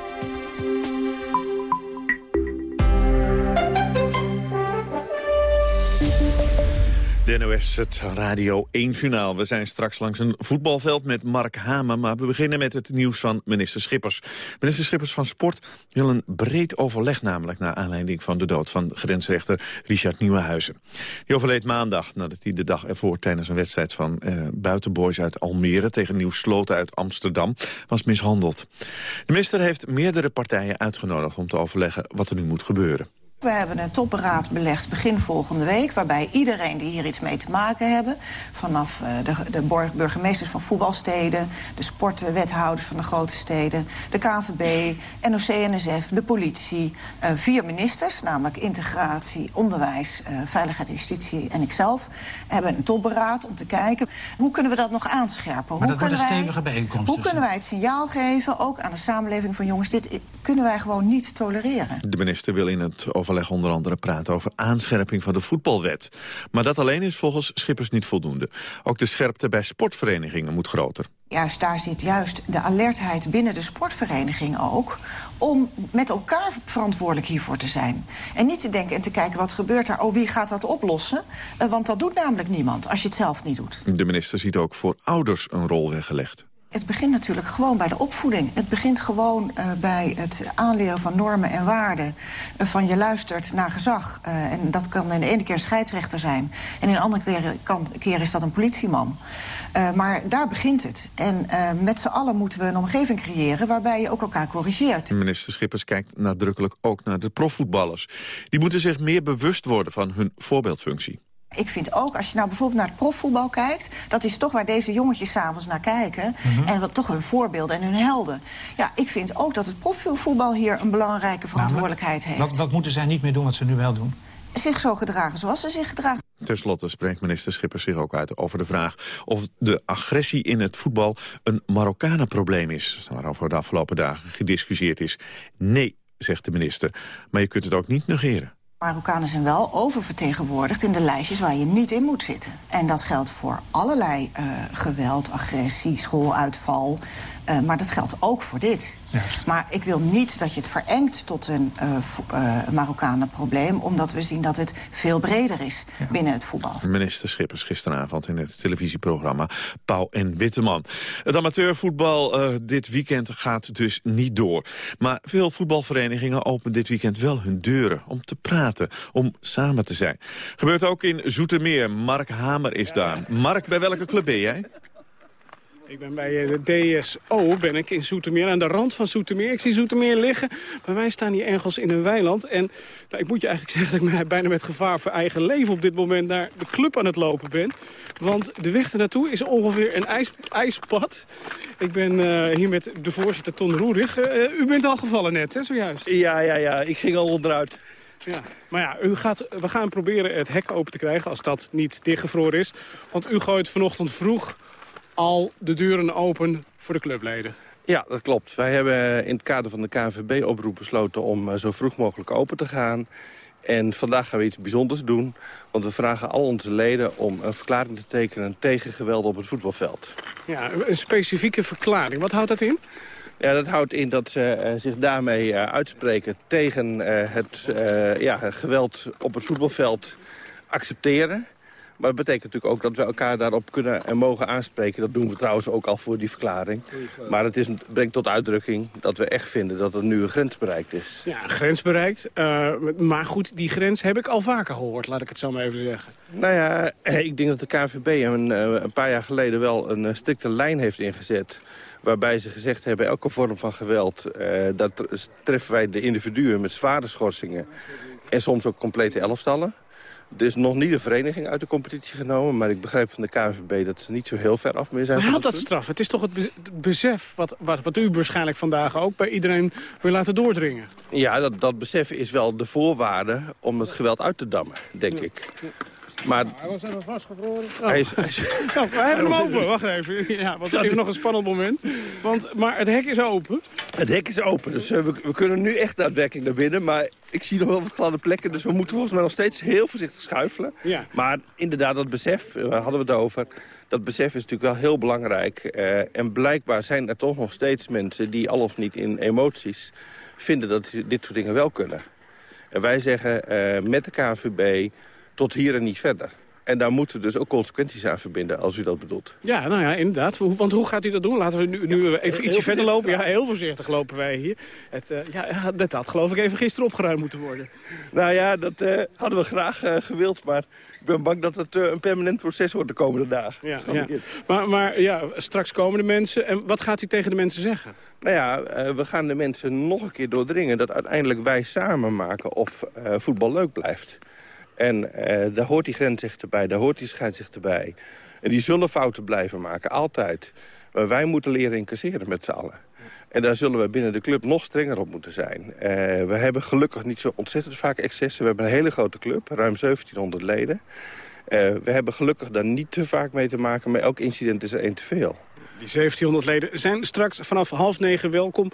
NOS, het Radio 1 Journaal. We zijn straks langs een voetbalveld met Mark Hamer... maar we beginnen met het nieuws van minister Schippers. Minister Schippers van Sport wil een breed overleg... namelijk naar aanleiding van de dood van grensrechter Richard Nieuwenhuizen. Die overleed maandag nadat hij de dag ervoor... tijdens een wedstrijd van eh, buitenboys uit Almere... tegen Nieuw Sloten uit Amsterdam was mishandeld. De minister heeft meerdere partijen uitgenodigd om te overleggen... wat er nu moet gebeuren. We hebben een topberaad belegd begin volgende week... waarbij iedereen die hier iets mee te maken hebben... vanaf eh, de, de burgemeesters van voetbalsteden... de sportwethouders van de grote steden... de KVB, NOC-NSF, de politie... Uh, vier ministers, namelijk integratie, onderwijs, uh, veiligheid en justitie en ikzelf... hebben een topberaad om te kijken... hoe kunnen we dat nog aanscherpen? Maar hoe dat wordt een stevige bijeenkomst. Hoe dus, kunnen wij het signaal geven, ook aan de samenleving van jongens... dit kunnen wij gewoon niet tolereren. De minister wil in het overleg onder andere praten over aanscherping van de voetbalwet. Maar dat alleen is volgens Schippers niet voldoende. Ook de scherpte bij sportverenigingen moet groter. Juist daar zit juist de alertheid binnen de sportvereniging ook... om met elkaar verantwoordelijk hiervoor te zijn. En niet te denken en te kijken wat gebeurt daar. Oh, wie gaat dat oplossen? Uh, want dat doet namelijk niemand als je het zelf niet doet. De minister ziet ook voor ouders een rol weggelegd. Het begint natuurlijk gewoon bij de opvoeding. Het begint gewoon uh, bij het aanleren van normen en waarden. Uh, van je luistert naar gezag. Uh, en dat kan in de ene keer scheidsrechter zijn. En in de andere keer, keer is dat een politieman. maar daar begint het. En met z'n allen moeten we een omgeving creëren... waarbij je ook elkaar corrigeert. Minister Schippers kijkt nadrukkelijk ook naar de profvoetballers. Die moeten zich meer bewust worden van hun voorbeeldfunctie. Ik vind ook, als je nou bijvoorbeeld naar het profvoetbal kijkt... dat is toch waar deze jongetjes s'avonds naar kijken. Mm -hmm. En wat toch hun voorbeelden en hun helden. Ja, ik vind ook dat het profvoetbal hier een belangrijke verantwoordelijkheid heeft. Wat, wat moeten zij niet meer doen wat ze nu wel doen? Zich zo gedragen zoals ze zich gedragen. Ten slotte spreekt minister Schippers zich ook uit over de vraag... of de agressie in het voetbal een Marokkanenprobleem is... waarover de afgelopen dagen gediscussieerd is. Nee, zegt de minister, maar je kunt het ook niet negeren. Marokkanen zijn wel oververtegenwoordigd in de lijstjes waar je niet in moet zitten. En dat geldt voor allerlei uh, geweld, agressie, schooluitval. Uh, maar dat geldt ook voor dit. Juist. Maar ik wil niet dat je het verengt tot een uh, uh, Marokkanen-probleem... omdat we zien dat het veel breder is ja. binnen het voetbal. Minister Schippers gisteravond in het televisieprogramma Pauw en Witteman. Het amateurvoetbal uh, dit weekend gaat dus niet door. Maar veel voetbalverenigingen openen dit weekend wel hun deuren... om te praten, om samen te zijn. Gebeurt ook in Zoetermeer. Mark Hamer is daar. Mark, bij welke club ben jij? Ik ben bij de DSO, ben ik in Zoetermeer, aan de rand van Zoetermeer. Ik zie Zoetermeer liggen, maar wij staan hier ergens in een weiland. En nou, ik moet je eigenlijk zeggen dat ik mij bijna met gevaar voor eigen leven... op dit moment naar de club aan het lopen ben. Want de weg ernaartoe is ongeveer een ijs, ijspad. Ik ben uh, hier met de voorzitter Ton Roerig. Uh, u bent al gevallen net, hè, zojuist? Ja, ja, ja. Ik ging al onderuit. Ja, maar ja, u gaat, we gaan proberen het hek open te krijgen als dat niet dichtgevroren is. Want u gooit vanochtend vroeg al de deuren open voor de clubleden. Ja, dat klopt. Wij hebben in het kader van de KNVB-oproep besloten om zo vroeg mogelijk open te gaan. En vandaag gaan we iets bijzonders doen. Want we vragen al onze leden om een verklaring te tekenen tegen geweld op het voetbalveld. Ja, een specifieke verklaring. Wat houdt dat in? Ja, dat houdt in dat ze uh, zich daarmee uh, uitspreken tegen het ja, geweld op het voetbalveld accepteren Maar het betekent natuurlijk ook dat we elkaar daarop kunnen en mogen aanspreken. Dat doen we trouwens ook al voor die verklaring. Maar het is, brengt tot uitdrukking dat we echt vinden dat er nu een grens bereikt is. Ja, grens bereikt. Uh, maar goed, die grens heb ik al vaker gehoord, laat ik het zo maar even zeggen. Nou ja, ik denk dat de KNVB een, een paar jaar geleden wel een strikte lijn heeft ingezet waarbij ze gezegd hebben... elke vorm van geweld, uh, dat treffen wij de individuen met zware schorsingen... en soms ook complete elftallen. Er is nog niet een vereniging uit de competitie genomen... maar ik begrijp van de KNVB dat ze niet zo heel ver af meer zijn. Maar haalt dat straf? Het is toch het besef wat, wat, wat u waarschijnlijk vandaag ook bij iedereen wil laten doordringen? Ja, dat, dat besef is wel de voorwaarde om het geweld uit te dammen, denk ik. Maar... Hij was even vastgevroren. Oh. Hij is, hij is... We hebben hem open. Wacht even. Ja, was even nog een spannend moment. Want, maar het hek is open. Het hek is open, dus uh, we, we, kunnen nu echt daadwerkelijk naar binnen. Maar ik zie nog wel wat gladde plekken, dus we moeten volgens mij nog steeds heel voorzichtig schuifelen. Ja. Maar inderdaad, dat besef, waar hadden we het over... Dat besef is natuurlijk wel heel belangrijk. Uh, en blijkbaar zijn er toch nog steeds mensen die al of niet in emoties vinden dat dit soort dingen wel kunnen. En wij zeggen met de KVB tot hier en niet verder. En daar moeten we dus ook consequenties aan verbinden, als u dat bedoelt. Ja, nou ja, inderdaad. Want hoe gaat u dat doen? Laten we nu, nu even ietsje verder lopen. Ja, heel voorzichtig lopen wij hier. Het, uh, ja, dat had geloof ik even gisteren opgeruimd moeten worden. Nou ja, dat uh, hadden we graag uh, gewild, maar ik ben bang dat het een permanent proces wordt de komende dagen. Ja, ja. Maar, maar ja, straks komen de mensen. En wat gaat u tegen de mensen zeggen? Nou ja, we gaan de mensen nog een keer doordringen dat uiteindelijk wij samen maken of voetbal leuk blijft. En uh, daar hoort die grensrechter bij, daar hoort die scheidsrechter bij. En die zullen fouten blijven maken, altijd. Maar wij moeten leren incasseren met z'n allen. En daar zullen we binnen de club nog strenger op moeten zijn. Uh, we hebben gelukkig niet zo ontzettend vaak excessen. We hebben een hele grote club, ruim 1700 leden. Uh, we hebben gelukkig daar niet te vaak mee te maken, maar elk incident is er één te veel. Die 1700 leden zijn straks vanaf half negen welkom.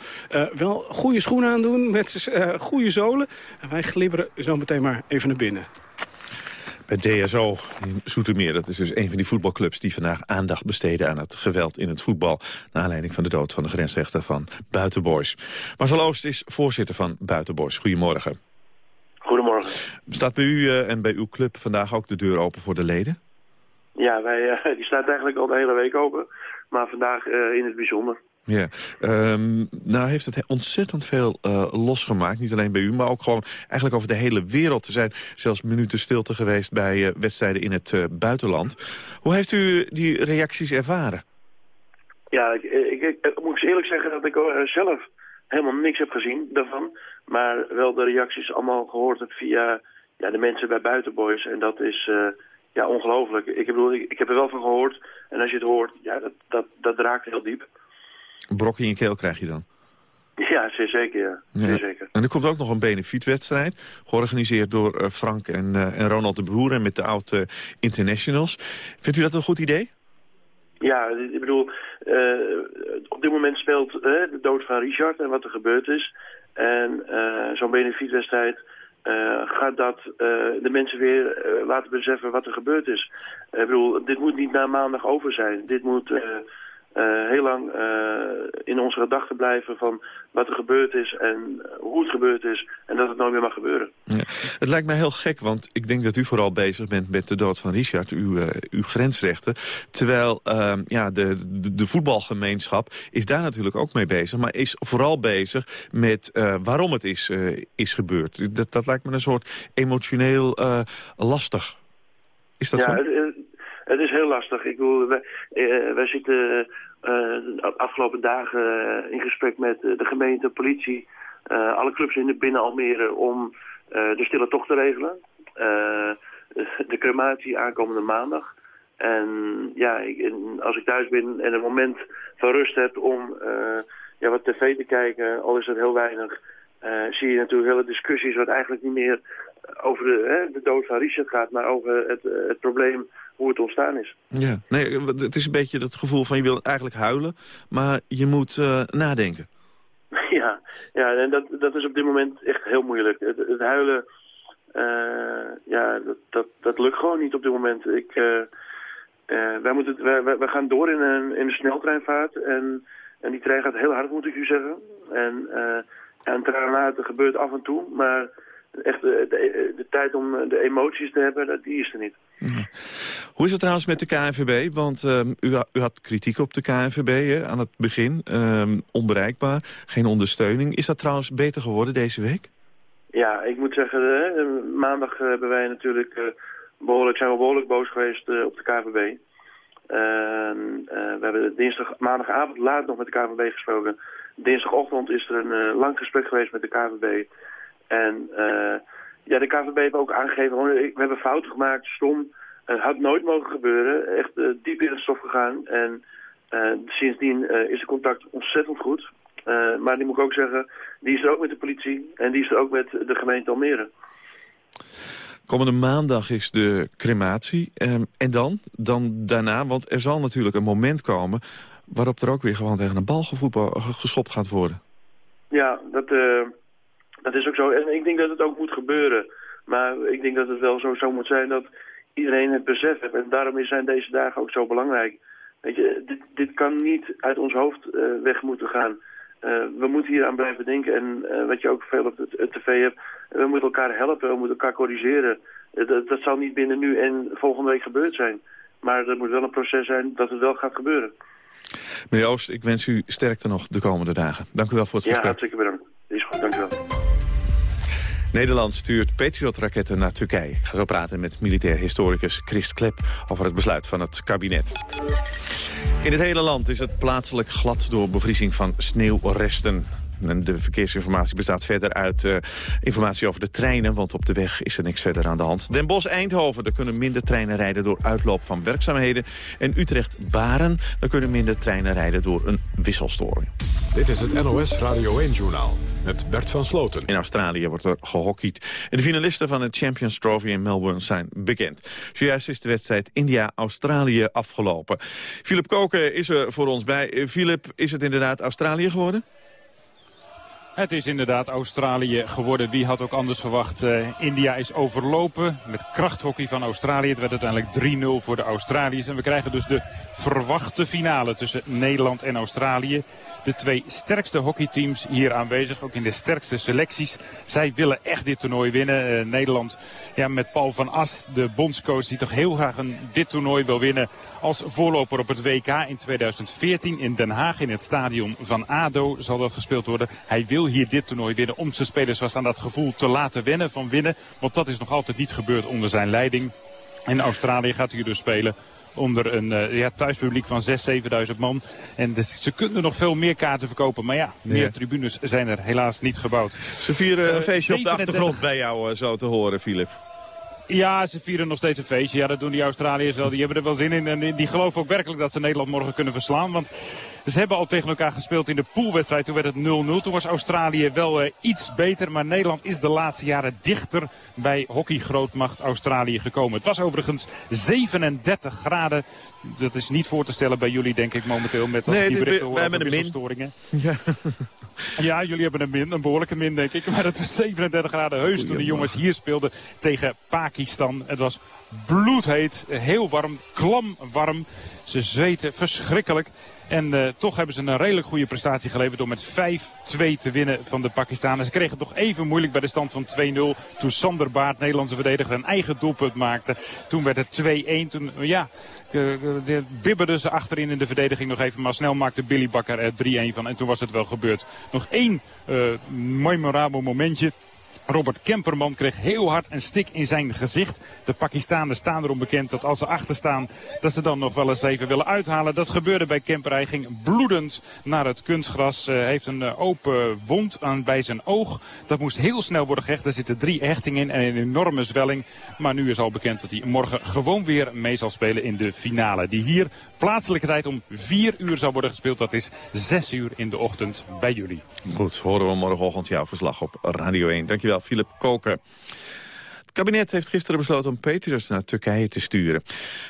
Wel goede schoenen aandoen met goede zolen. En wij glibberen zo meteen maar even naar binnen bij DSO in Zoetermeer. Dat is dus een van die voetbalclubs die vandaag aandacht besteden aan het geweld in het voetbal. Naar aanleiding van de dood van de grensrechter van Buitenboys. Marcel Oost is voorzitter van Buitenboys. Goedemorgen. Goedemorgen. Staat bij u uh, en bij uw club vandaag ook de deur open voor de leden? Ja, wij, uh, die staat eigenlijk al de hele week open. Maar vandaag uh, in het bijzonder. Ja, um, nou heeft het ontzettend veel uh, losgemaakt. Niet alleen bij u, maar ook gewoon eigenlijk over de hele wereld. Er zijn zelfs minuten stilte geweest bij uh, wedstrijden in het uh, buitenland. Hoe heeft u die reacties ervaren? Ja, ik, ik, ik moet eerlijk zeggen dat ik zelf helemaal niks heb gezien daarvan. Maar wel de reacties allemaal gehoord heb via ja, de mensen bij Buitenboys. En dat is ja, ongelooflijk. Ik, bedoel, ik, ik heb er wel van gehoord. En als je het hoort, ja, dat, dat, dat raakt heel diep. Brok in je keel krijg je dan? Ja, zeer zeker, ja. Zeer zeker. En er komt ook nog een benefietwedstrijd, georganiseerd door uh, Frank en, uh, en Ronald de Boer en met de oude uh, internationals. Vindt u dat een goed idee? Ja, ik bedoel, op dit moment speelt de dood van Richard en wat er gebeurd is. En zo'n benefietwedstrijd gaat dat de mensen weer laten beseffen wat er gebeurd is. ik bedoel, dit moet niet na maandag over zijn. Dit moet uh, heel lang uh, in onze gedachten blijven van wat er gebeurd is en hoe het gebeurd is en dat het nooit meer mag gebeuren. Ja. Het lijkt mij heel gek, want ik denk dat u vooral bezig bent met de dood van Richard, uw, uh, uw grensrechten. Terwijl ehm, ja, de, de, de, voetbalgemeenschap is daar natuurlijk ook mee bezig, maar is vooral bezig met waarom het is, is gebeurd. Dat, dat lijkt me een soort emotioneel lastig. Is dat ja, zo? Het, het is heel lastig. Ik bedoel, wij, wij zitten uh, afgelopen dagen uh, in gesprek met uh, de gemeente, politie, alle clubs in de binnen Almere om de stille tocht te regelen. de crematie aankomende maandag. En ja, als ik thuis ben en een moment van rust heb om ja, wat tv te kijken, al is het heel weinig, zie je natuurlijk hele discussies wat eigenlijk niet meer over de, hè, de dood van Richard gaat, maar over het, het probleem hoe het ontstaan is. Ja, nee, het is een beetje het gevoel van je wil eigenlijk huilen, maar je moet uh, nadenken. Ja, ja en dat, dat is op dit moment echt heel moeilijk. Het, het huilen, uh, ja, dat, dat, dat lukt gewoon niet op dit moment. Ik, uh, wij, moeten, wij, wij, gaan door in een, in een sneltreinvaart en, en die trein gaat heel hard, moet ik u zeggen. En, en tranen gebeurt af en toe, maar echt de, de, de, tijd om de emoties te hebben, die is er niet. Hoe is het trouwens met de KNVB? Want ehm, u, u, had kritiek op de KNVB hè, aan het begin. Ehm, onbereikbaar, geen ondersteuning. Is dat trouwens beter geworden deze week? Ja, ik moet zeggen, uh, maandag hebben wij natuurlijk behoorlijk, zijn we behoorlijk boos geweest op de KNVB. we hebben dinsdag, maandagavond laat nog met de KNVB gesproken. Dinsdagochtend is er een lang gesprek geweest met de KNVB. En ja, de KNVB heeft ook aangegeven, we hebben fouten gemaakt, stom. Het had nooit mogen gebeuren. Echt uh, diep in het stof gegaan. En uh, sindsdien uh, is de contact ontzettend goed. maar die moet ik ook zeggen, die is er ook met de politie. En die is er ook met de gemeente Almere. Komende maandag is de crematie. Ehm, en dan? Dan daarna, want er zal natuurlijk een moment komen... waarop er ook weer gewoon tegen een bal geschopt gaat worden. Ja, dat, dat is ook zo. En ik denk dat het ook moet gebeuren. Maar ik denk dat het wel zo, zo moet zijn dat iedereen het besef heeft. En daarom zijn deze dagen ook zo belangrijk. Weet je, dit, dit kan niet uit ons hoofd uh, weg moeten gaan. We moeten hier aan blijven denken. En wat je ook veel op het, tv hebt, we moeten elkaar helpen, we moeten elkaar corrigeren. Dat, dat, zal niet binnen nu en volgende week gebeurd zijn. Maar er moet wel een proces zijn dat het wel gaat gebeuren. Meneer Oost, ik wens u sterkte nog de komende dagen. Dank u wel voor het gesprek. Ja, hartstikke bedankt. Is goed, dank u wel. Nederland stuurt Patriot-raketten naar Turkije. Ik ga zo praten met militair historicus Christ Klep over het besluit van het kabinet. In het hele land is het plaatselijk glad door bevriezing van sneeuwresten. En de verkeersinformatie bestaat verder uit uh, informatie over de treinen... want op de weg is er niks verder aan de hand. Den Bosch-Eindhoven, daar kunnen minder treinen rijden door uitloop van werkzaamheden. En Utrecht-Baren, daar kunnen minder treinen rijden door een wisselstoring. Dit is het NOS Radio 1-journaal met Bert van Sloten. In Australië wordt er gehockeyd. En de finalisten van het Champions Trophy in Melbourne zijn bekend. Zojuist is de wedstrijd India-Australië afgelopen. Philip Koken is er voor ons bij. Philip, is het inderdaad Australië geworden? Het is inderdaad Australië geworden. Wie had ook anders verwacht. Uh, India is overlopen met krachthockey van Australië. Het werd uiteindelijk 3-0 voor de Australiërs. En we krijgen dus de verwachte finale tussen Nederland en Australië de twee sterkste hockeyteams hier aanwezig. Ook in de sterkste selecties. Zij willen echt dit toernooi winnen. Uh, Nederland ja, met Paul van As, de bondscoach, die toch heel graag een, dit toernooi wil winnen. Als voorloper op het WK in 2014 in Den Haag in het stadion van ADO zal dat gespeeld worden. Hij wil hier dit toernooi winnen om zijn spelers vast aan dat gevoel te laten wennen van winnen. Want dat is nog altijd niet gebeurd onder zijn leiding. In Australië gaat hij dus spelen onder een uh, ja, thuispubliek van 6.000, 7.000 man. En dus, ze kunnen nog veel meer kaarten verkopen. Maar ja, meer tribunes zijn er helaas niet gebouwd. Ze vieren een feestje op de achtergrond bij jou zo te horen, Filip. Ja, ze vieren nog steeds een feestje. Ja, dat doen die Australiërs wel. Die hebben er wel zin in. En die geloven ook werkelijk dat ze Nederland morgen kunnen verslaan. Want ze hebben al tegen elkaar gespeeld in de poolwedstrijd. Toen werd het 0-0. Toen was Australië wel uh, iets beter. Maar Nederland is de laatste jaren dichter bij hockeygrootmacht Australië gekomen. Het was overigens 37 graden. Dat is niet voor te stellen bij jullie, denk ik, momenteel. Met als nee, die berichten horen wisselstoringen. Ja. ja, jullie hebben een min, een behoorlijke min, denk ik. Maar het was 37 graden heus toen de jongens hier speelden tegen Pakistan. Het was bloedheet, heel warm, klam warm. Ze zweten verschrikkelijk. En uh, toch hebben ze een redelijk goede prestatie geleverd door met 5-2 te winnen van de Pakistanen. Ze kregen het toch even moeilijk bij de stand van 2-0 toen Sander Baart, Nederlandse verdediger, een eigen doelpunt maakte. Toen werd het 2-1. Toen, ja, uh, bibberden ze achterin in de verdediging nog even. Maar snel maakte Billy Bakker er 3-1 van. En toen was het wel gebeurd. Nog één uh, memorabel momentje. Robert Kemperman kreeg heel hard een stik in zijn gezicht. De Pakistanen staan erom bekend dat als ze achter staan... dat ze dan nog wel eens even willen uithalen. Dat gebeurde bij Kemper. Hij ging bloedend naar het kunstgras. Uh, heeft een uh, open wond aan, bij zijn oog. Dat moest heel snel worden gehecht. Er zitten drie hechtingen in en een enorme zwelling. Maar nu is al bekend dat hij morgen gewoon weer mee zal spelen in de finale. Die hier plaatselijke tijd om vier uur zal worden gespeeld. Dat is zes uur in de ochtend bij jullie. Goed, horen we morgenochtend jouw verslag op Radio 1. Dankjewel. Philip Koken. Het kabinet heeft gisteren besloten om Patriots naar Turkije te sturen.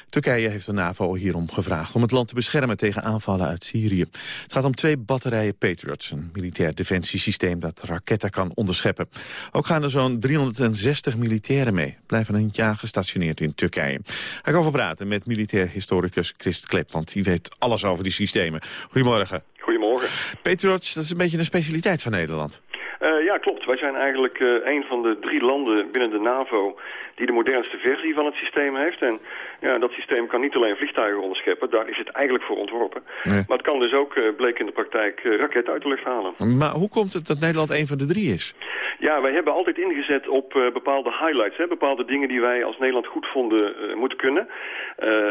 Turkije heeft de NAVO hierom gevraagd om het land te beschermen tegen aanvallen uit Syrië. Het gaat om twee batterijen Patriots, een militair defensiesysteem dat raketten kan onderscheppen. Ook gaan er zo'n 360 militairen mee, blijven een jaar gestationeerd in Turkije. Hij kan over praten met militair historicus Christ Klep, want die weet alles over die systemen. Goedemorgen. Goedemorgen. Patriots, dat is een beetje een specialiteit van Nederland. Uh, ja, klopt. Wij zijn eigenlijk uh, een van de drie landen binnen de NAVO die de modernste versie van het systeem heeft. En Ja, dat systeem kan niet alleen vliegtuigen onderscheppen, daar is het eigenlijk voor ontworpen. Maar het kan dus ook, uh, bleek in de praktijk, uh, raketten uit de lucht halen. Maar hoe komt het dat Nederland een van de drie is? Ja, wij hebben altijd ingezet op uh, bepaalde highlights, hè, bepaalde dingen die wij als Nederland goed vonden moeten kunnen.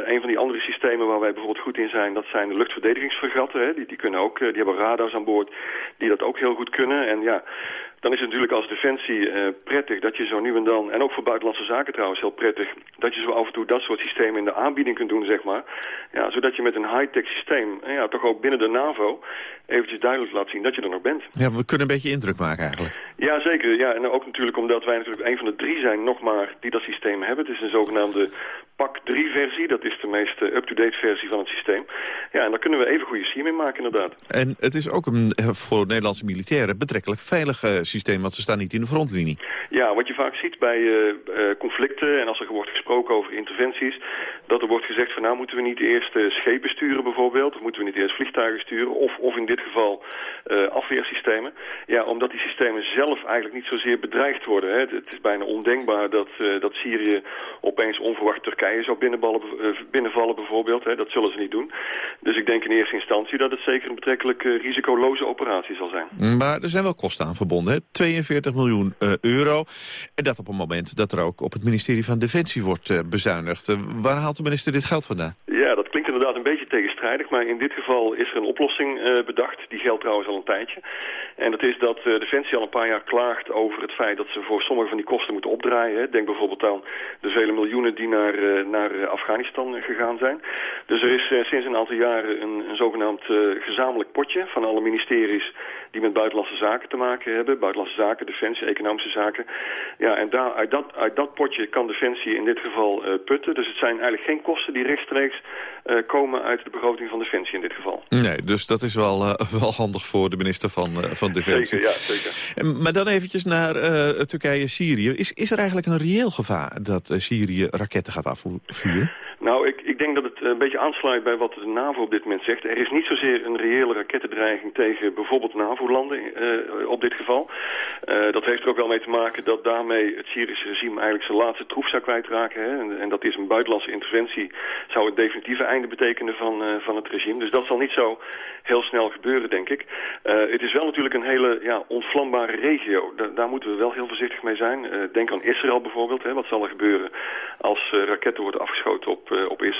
een van die andere systemen waar wij bijvoorbeeld goed in zijn, dat zijn de. Hè. Die, die, kunnen ook, die hebben radars aan boord die dat ook heel goed kunnen. En ja, dan is het natuurlijk als defensie uh, prettig dat je zo nu en dan... en ook voor buitenlandse zaken trouwens heel prettig... dat je zo af en toe dat soort systemen in de aanbieding kunt doen, zeg maar. Ja, zodat je met een high-tech systeem, uh, ja, toch ook binnen de NAVO... eventjes duidelijk laat zien dat je er nog bent. Ja, we kunnen een beetje indruk maken eigenlijk. Ja, zeker. Ja, en ook natuurlijk omdat wij natuurlijk een van de drie zijn nog maar die dat systeem hebben. Het is een zogenaamde PAK 3-versie. Dat is de meest uh, up-to-date versie van het systeem. Ja, en daar kunnen we even goede sier in maken, inderdaad. En het is ook een, voor Nederlandse militairen betrekkelijk veilig systeem, want ze staan niet in de frontlinie. Ja, wat je vaak ziet bij uh, conflicten en als er wordt gesproken over interventies, dat er wordt gezegd van nou moeten we niet eerst uh, schepen sturen bijvoorbeeld, of moeten we niet eerst vliegtuigen sturen, of, of in dit geval afweersystemen. Ja, omdat die systemen zelf eigenlijk niet zozeer bedreigd worden. Hè. Het, het is bijna ondenkbaar dat, dat Syrië opeens onverwacht Turkije zou binnenvallen bijvoorbeeld. Hè. Dat zullen ze niet doen. Dus ik denk in eerste instantie dat het zeker een betrekkelijk risicoloze operatie zal zijn. Maar er zijn wel kosten aan verbonden. Hè? 42 miljoen euro. En dat op een moment dat er ook op het ministerie van Defensie wordt bezuinigd. Waar haalt de minister dit geld vandaan? Ja, dat klinkt inderdaad een beetje Maar in dit geval is er een oplossing bedacht. Die geldt trouwens al een tijdje. En dat is dat Defensie al een paar jaar klaagt over het feit dat ze voor sommige van die kosten moeten opdraaien. Denk bijvoorbeeld aan de vele miljoenen die naar, naar Afghanistan gegaan zijn. Dus er is sinds een aantal jaren een, een zogenaamd gezamenlijk potje van alle ministeries die met buitenlandse zaken te maken hebben. Buitenlandse zaken, defensie, economische zaken. Ja, en daar, uit, dat, uit dat potje kan defensie in dit geval uh, putten. Dus het zijn eigenlijk geen kosten die rechtstreeks uh, komen uit de begroting van defensie in dit geval. Nee, dus dat is wel, uh, wel handig voor de minister van, van Defensie. Zeker, ja, zeker. Maar dan eventjes naar Turkije-Syrië. Is, is er eigenlijk een reëel gevaar dat Syrië raketten gaat afvuren? Ik, denk dat het een beetje aansluit bij wat de NAVO op dit moment zegt. Er is niet zozeer een reële rakettendreiging tegen bijvoorbeeld NAVO-landen uh, op dit geval. Uh, dat heeft er ook wel mee te maken dat daarmee het Syrische regime eigenlijk zijn laatste troef zou kwijtraken. Hè? En, en, dat is een buitenlandse interventie, zou het definitieve einde betekenen van, van het regime. Dus dat zal niet zo heel snel gebeuren, denk ik. het is wel natuurlijk een hele ja, ontvlambare regio. Da daar moeten we wel heel voorzichtig mee zijn. denk aan Israël bijvoorbeeld. Hè? Wat zal er gebeuren als raketten worden afgeschoten op op Israël.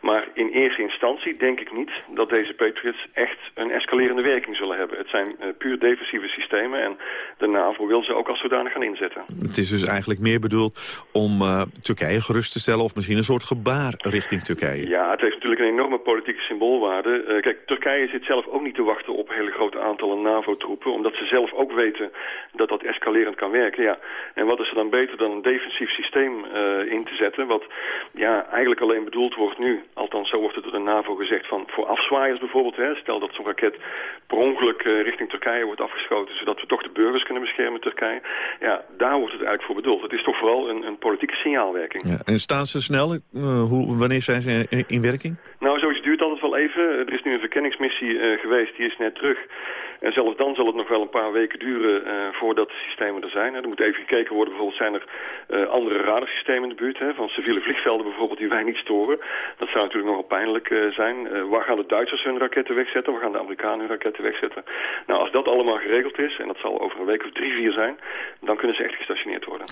Maar in eerste instantie denk ik niet dat deze Patriots echt een escalerende werking zullen hebben. Het zijn uh, puur defensieve systemen en de NAVO wil ze ook als zodanig gaan inzetten. Het is dus eigenlijk meer bedoeld om uh, Turkije gerust te stellen of misschien een soort gebaar richting Turkije. Ja, het heeft natuurlijk een enorme politieke symboolwaarde. kijk, Turkije zit zelf ook niet te wachten op hele grote aantallen NAVO-troepen, omdat ze zelf ook weten dat dat escalerend kan werken. Ja. En wat is er dan beter dan een defensief systeem in te zetten, wat ja, eigenlijk alleen bedoeld wordt nu, althans zo wordt het door de NAVO gezegd, van voor afzwaaiers bijvoorbeeld. Hè, stel dat zo'n raket per ongeluk uh, richting Turkije wordt afgeschoten, zodat we toch de burgers kunnen beschermen Turkije. Ja, daar wordt het eigenlijk voor bedoeld. Het is toch vooral een, een politieke signaalwerking. Ja, en staan ze snel? Uh, hoe, wanneer zijn ze in, in werking? Nou, zoiets duurt altijd wel even. Er is nu een verkenningsmissie uh, geweest, die is net terug. En zelfs dan zal het nog wel een paar weken duren uh, voordat de systemen er zijn. Er moet even gekeken worden, bijvoorbeeld zijn er uh, andere radarsystemen in de buurt. Hè, van civiele vliegvelden bijvoorbeeld die wij niet storen. Dat zou natuurlijk nogal pijnlijk uh, zijn. waar gaan de Duitsers hun raketten wegzetten? Waar gaan de Amerikanen hun raketten wegzetten? Nou, als dat allemaal geregeld is, en dat zal over een week of drie, vier zijn... dan kunnen ze echt gestationeerd worden.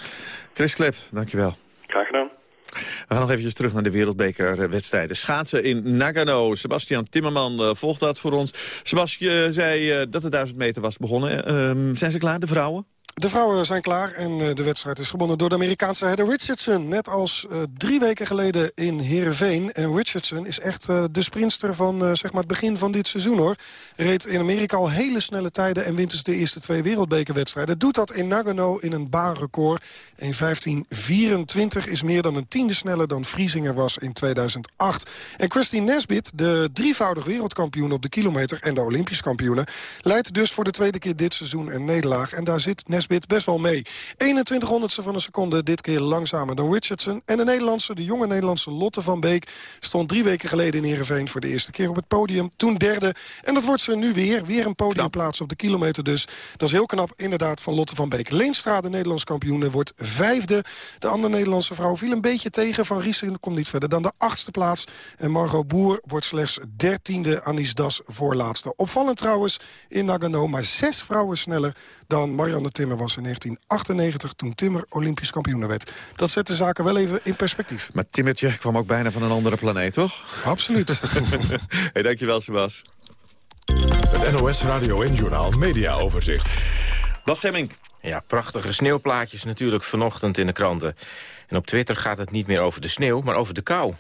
Chris Klep, dankjewel. Graag gedaan. We gaan nog eventjes terug naar de wereldbekerwedstrijden. Schaatsen in Nagano. Sebastian Timmerman uh, volgt dat voor ons. Sebastian zei uh, dat de 1000 meter was begonnen. Uh, zijn ze klaar, de vrouwen? De vrouwen zijn klaar en de wedstrijd is gewonnen door de Amerikaanse Heather Richardson. Net als uh, drie weken geleden in Heerenveen. En Richardson is echt uh, de sprinster van zeg maar het begin van dit seizoen. hoor. Reed in Amerika al hele snelle tijden en wint dus de eerste twee wereldbekerwedstrijden. Doet dat in Nagano in een baanrecord. 1.15.24 is meer dan een tiende sneller dan Vriesinger was in 2008. En Christine Nesbit, de drievoudig wereldkampioen op de kilometer... en de Olympisch kampioene, leidt dus voor de tweede keer dit seizoen een nederlaag. En daar zit Nesbit sprint best wel mee. 21 honderdste van een seconde, dit keer langzamer dan Richardson. En de Nederlandse, de jonge Nederlandse Lotte van Beek... stond drie weken geleden in Heerenveen voor de eerste keer op het podium. Toen derde. En dat wordt ze nu weer. Weer een podiumplaats op de kilometer dus. Dat is heel knap inderdaad van Lotte van Beek. Leenstra, de Nederlands kampioen, wordt vijfde. De andere Nederlandse vrouw viel een beetje tegen. Van Riesen komt niet verder dan de achtste plaats. En Margot Boer wordt slechts dertiende. Anis Das voorlaatste. Opvallend trouwens in Nagano, maar zes vrouwen sneller dan Marianne Timmer was in 1998... toen Timmer Olympisch kampioen werd. Dat zet de zaken wel even in perspectief. Maar Timmertje kwam ook bijna van een andere planeet, toch? Absoluut. hey, dankjewel, Sebas. Het NOS Radio en Journal Media Overzicht. Bas Gemming. Ja, prachtige sneeuwplaatjes natuurlijk vanochtend in de kranten. En op Twitter gaat het niet meer over de sneeuw, maar over de kou.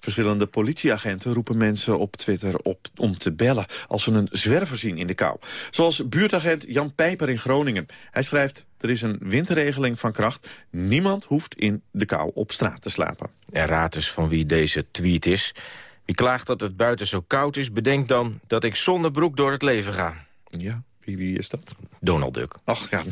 Verschillende politieagenten roepen mensen op Twitter op om te bellen... als ze een zwerver zien in de kou. Zoals buurtagent Jan Pijper in Groningen. Hij schrijft, er is een windregeling van kracht. Niemand hoeft in de kou op straat te slapen. En raad eens van wie deze tweet is. Wie klaagt dat het buiten zo koud is, bedenk dan dat ik zonder broek door het leven ga. Ja, wie, wie is dat? Donald Duck. Ach ja.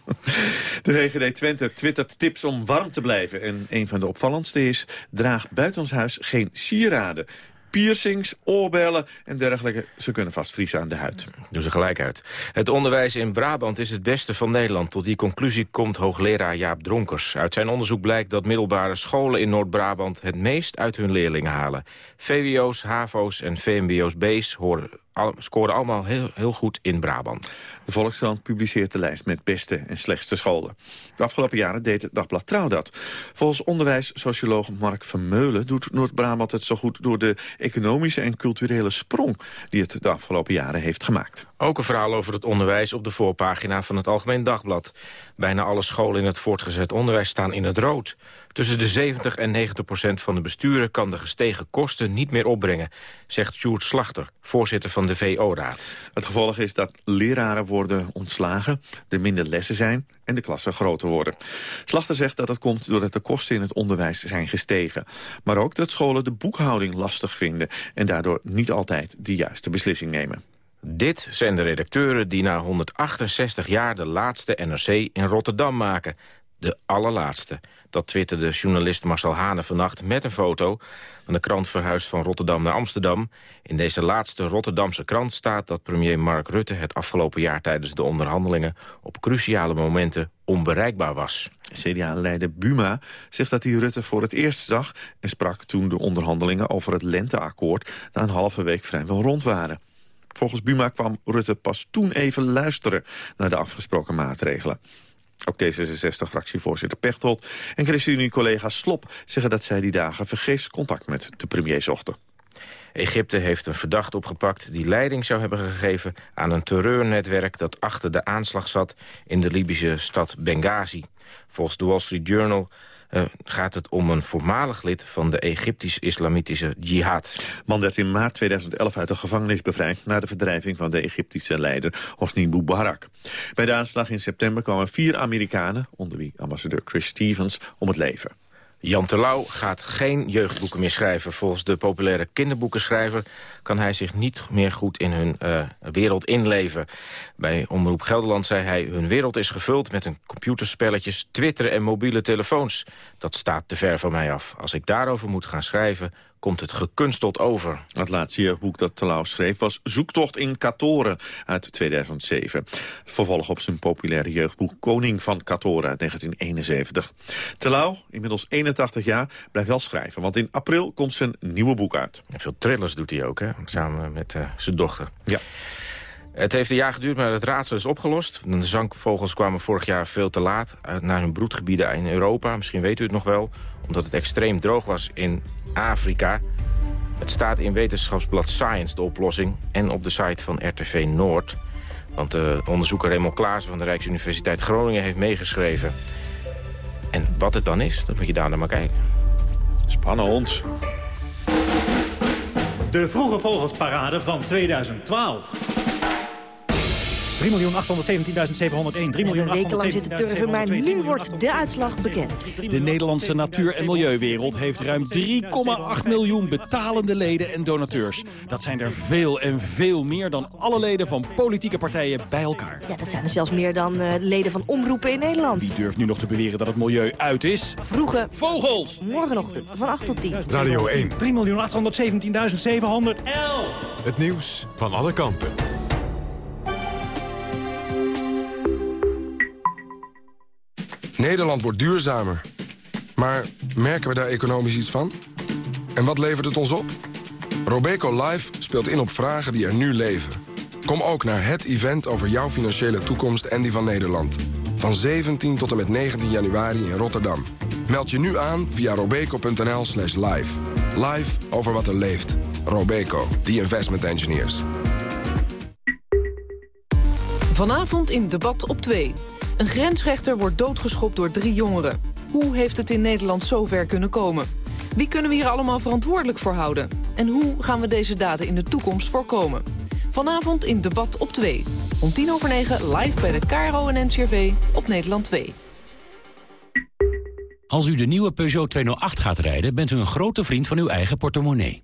de GGD Twente twittert tips om warm te blijven. En een van de opvallendste is... draag buitenshuis geen sieraden piercings, oorbellen en dergelijke. Ze kunnen vast vriezen aan de huid. Doe ze gelijk uit. Het onderwijs in Brabant is het beste van Nederland. Tot die conclusie komt hoogleraar Jaap Dronkers. Uit zijn onderzoek blijkt dat middelbare scholen in Noord-Brabant... het meest uit hun leerlingen halen. VWO's, HAVO's en VMBO's B's horen scoren allemaal heel, heel goed in Brabant. De Volkskrant publiceert de lijst met beste en slechtste scholen. De afgelopen jaren deed het Dagblad Trouw dat. Volgens onderwijssocioloog Mark Vermeulen doet Noord-Brabant het zo goed... door de economische en culturele sprong die het de afgelopen jaren heeft gemaakt. Ook een verhaal over het onderwijs op de voorpagina van het Algemeen Dagblad. Bijna alle scholen in het voortgezet onderwijs staan in het rood. Tussen de 70 en 90 procent van de besturen kan de gestegen kosten niet meer opbrengen, zegt Sjoerd Slachter, voorzitter van de VO-raad. Het gevolg is dat leraren worden ontslagen, er minder lessen zijn en de klassen groter worden. Slachter zegt dat dat komt doordat de kosten in het onderwijs zijn gestegen. Maar ook dat scholen de boekhouding lastig vinden en daardoor niet altijd de juiste beslissing nemen. Dit zijn de redacteuren die na 168 jaar de laatste NRC in Rotterdam maken. De allerlaatste. Dat twitterde journalist Marcel Hane vannacht met een foto. Van de krant verhuisd van Rotterdam naar Amsterdam. In deze laatste Rotterdamse krant staat dat premier Mark Rutte... het afgelopen jaar tijdens de onderhandelingen... op cruciale momenten onbereikbaar was. CDA-leider Buma zegt dat hij Rutte voor het eerst zag... en sprak toen de onderhandelingen over het lenteakkoord... na een halve week vrijwel rond waren. Volgens Buma kwam Rutte pas toen even luisteren naar de afgesproken maatregelen. Ook D66-fractievoorzitter Pechtold en ChristenUnie-collega Slop zeggen dat zij die dagen vergeefs contact met de premier zochten. Egypte heeft een verdachte opgepakt die leiding zou hebben gegeven aan een terreurnetwerk dat achter de aanslag zat in de Libische stad Benghazi. Volgens de Wall Street Journal uh, gaat het om een voormalig lid van de Egyptisch-Islamitische Jihad. Man werd in maart 2011 uit de gevangenis bevrijd... na de verdrijving van de Egyptische leider Hosni Mubarak. Bij de aanslag in september kwamen vier Amerikanen... onder wie ambassadeur Chris Stevens, om het leven. Jan Terlouw gaat geen jeugdboeken meer schrijven. Volgens de populaire kinderboekenschrijver kan hij zich niet meer goed in hun uh, wereld inleven. Bij Omroep Gelderland zei hij... hun wereld is gevuld met een computerspelletjes, twitteren en mobiele telefoons. Dat staat te ver van mij af. Als ik daarover moet gaan schrijven, komt het gekunsteld over. Het laatste jeugdboek dat Telau schreef was Zoektocht in Katoren uit 2007. Vervolg op zijn populaire jeugdboek Koning van Katoren uit 1971. Telau, inmiddels 81 jaar, blijft wel schrijven. Want in april komt zijn nieuwe boek uit. En veel thrillers doet hij ook, hè? samen met uh, zijn dochter. Ja. Het heeft een jaar geduurd, maar het raadsel is opgelost. De zangvogels kwamen vorig jaar veel te laat naar hun broedgebieden in Europa. Misschien weet u het nog wel, omdat het extreem droog was in Afrika. Het staat in wetenschapsblad Science, de oplossing, en op de site van RTV Noord. Want de onderzoeker Raymond Klaassen van de Rijksuniversiteit Groningen heeft meegeschreven. En wat het dan is, dat moet je daar naar maar kijken. Spannend. De Vroege Vogelsparade van 2012. 3.817.701. 3 miljoen weken lang zitten turven, maar nu wordt de uitslag bekend. De Nederlandse natuur- en milieuwereld heeft ruim 3,8 miljoen betalende leden en donateurs. Dat zijn er veel en veel meer dan alle leden van politieke partijen bij elkaar. Ja, dat zijn er zelfs meer dan uh, leden van omroepen in Nederland. Wie durft nu nog te beweren dat het milieu uit is? Vroege vogels. Morgenochtend van 8 tot 10. Radio 1. 3.817.711. Het nieuws van alle kanten. Nederland wordt duurzamer. Maar merken we daar economisch iets van? En wat levert het ons op? Robeco Live speelt in op vragen die er nu leven. Kom ook naar het event over jouw financiële toekomst en die van Nederland. Van 17 tot en met 19 januari in Rotterdam. Meld je nu aan via robeco.nl slash live. Live over wat er leeft. Robeco, the investment engineers. Vanavond in Debat op 2. Een grensrechter wordt doodgeschopt door drie jongeren. Hoe heeft het in Nederland zover kunnen komen? Wie kunnen we hier allemaal verantwoordelijk voor houden? En hoe gaan we deze daden in de toekomst voorkomen? Vanavond in Debat op 2. Om tien over negen live bij de KRO en NCRV op Nederland 2. Als u de nieuwe Peugeot 208 gaat rijden... bent u een grote vriend van uw eigen portemonnee.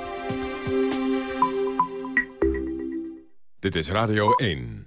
Dit is Radio 1.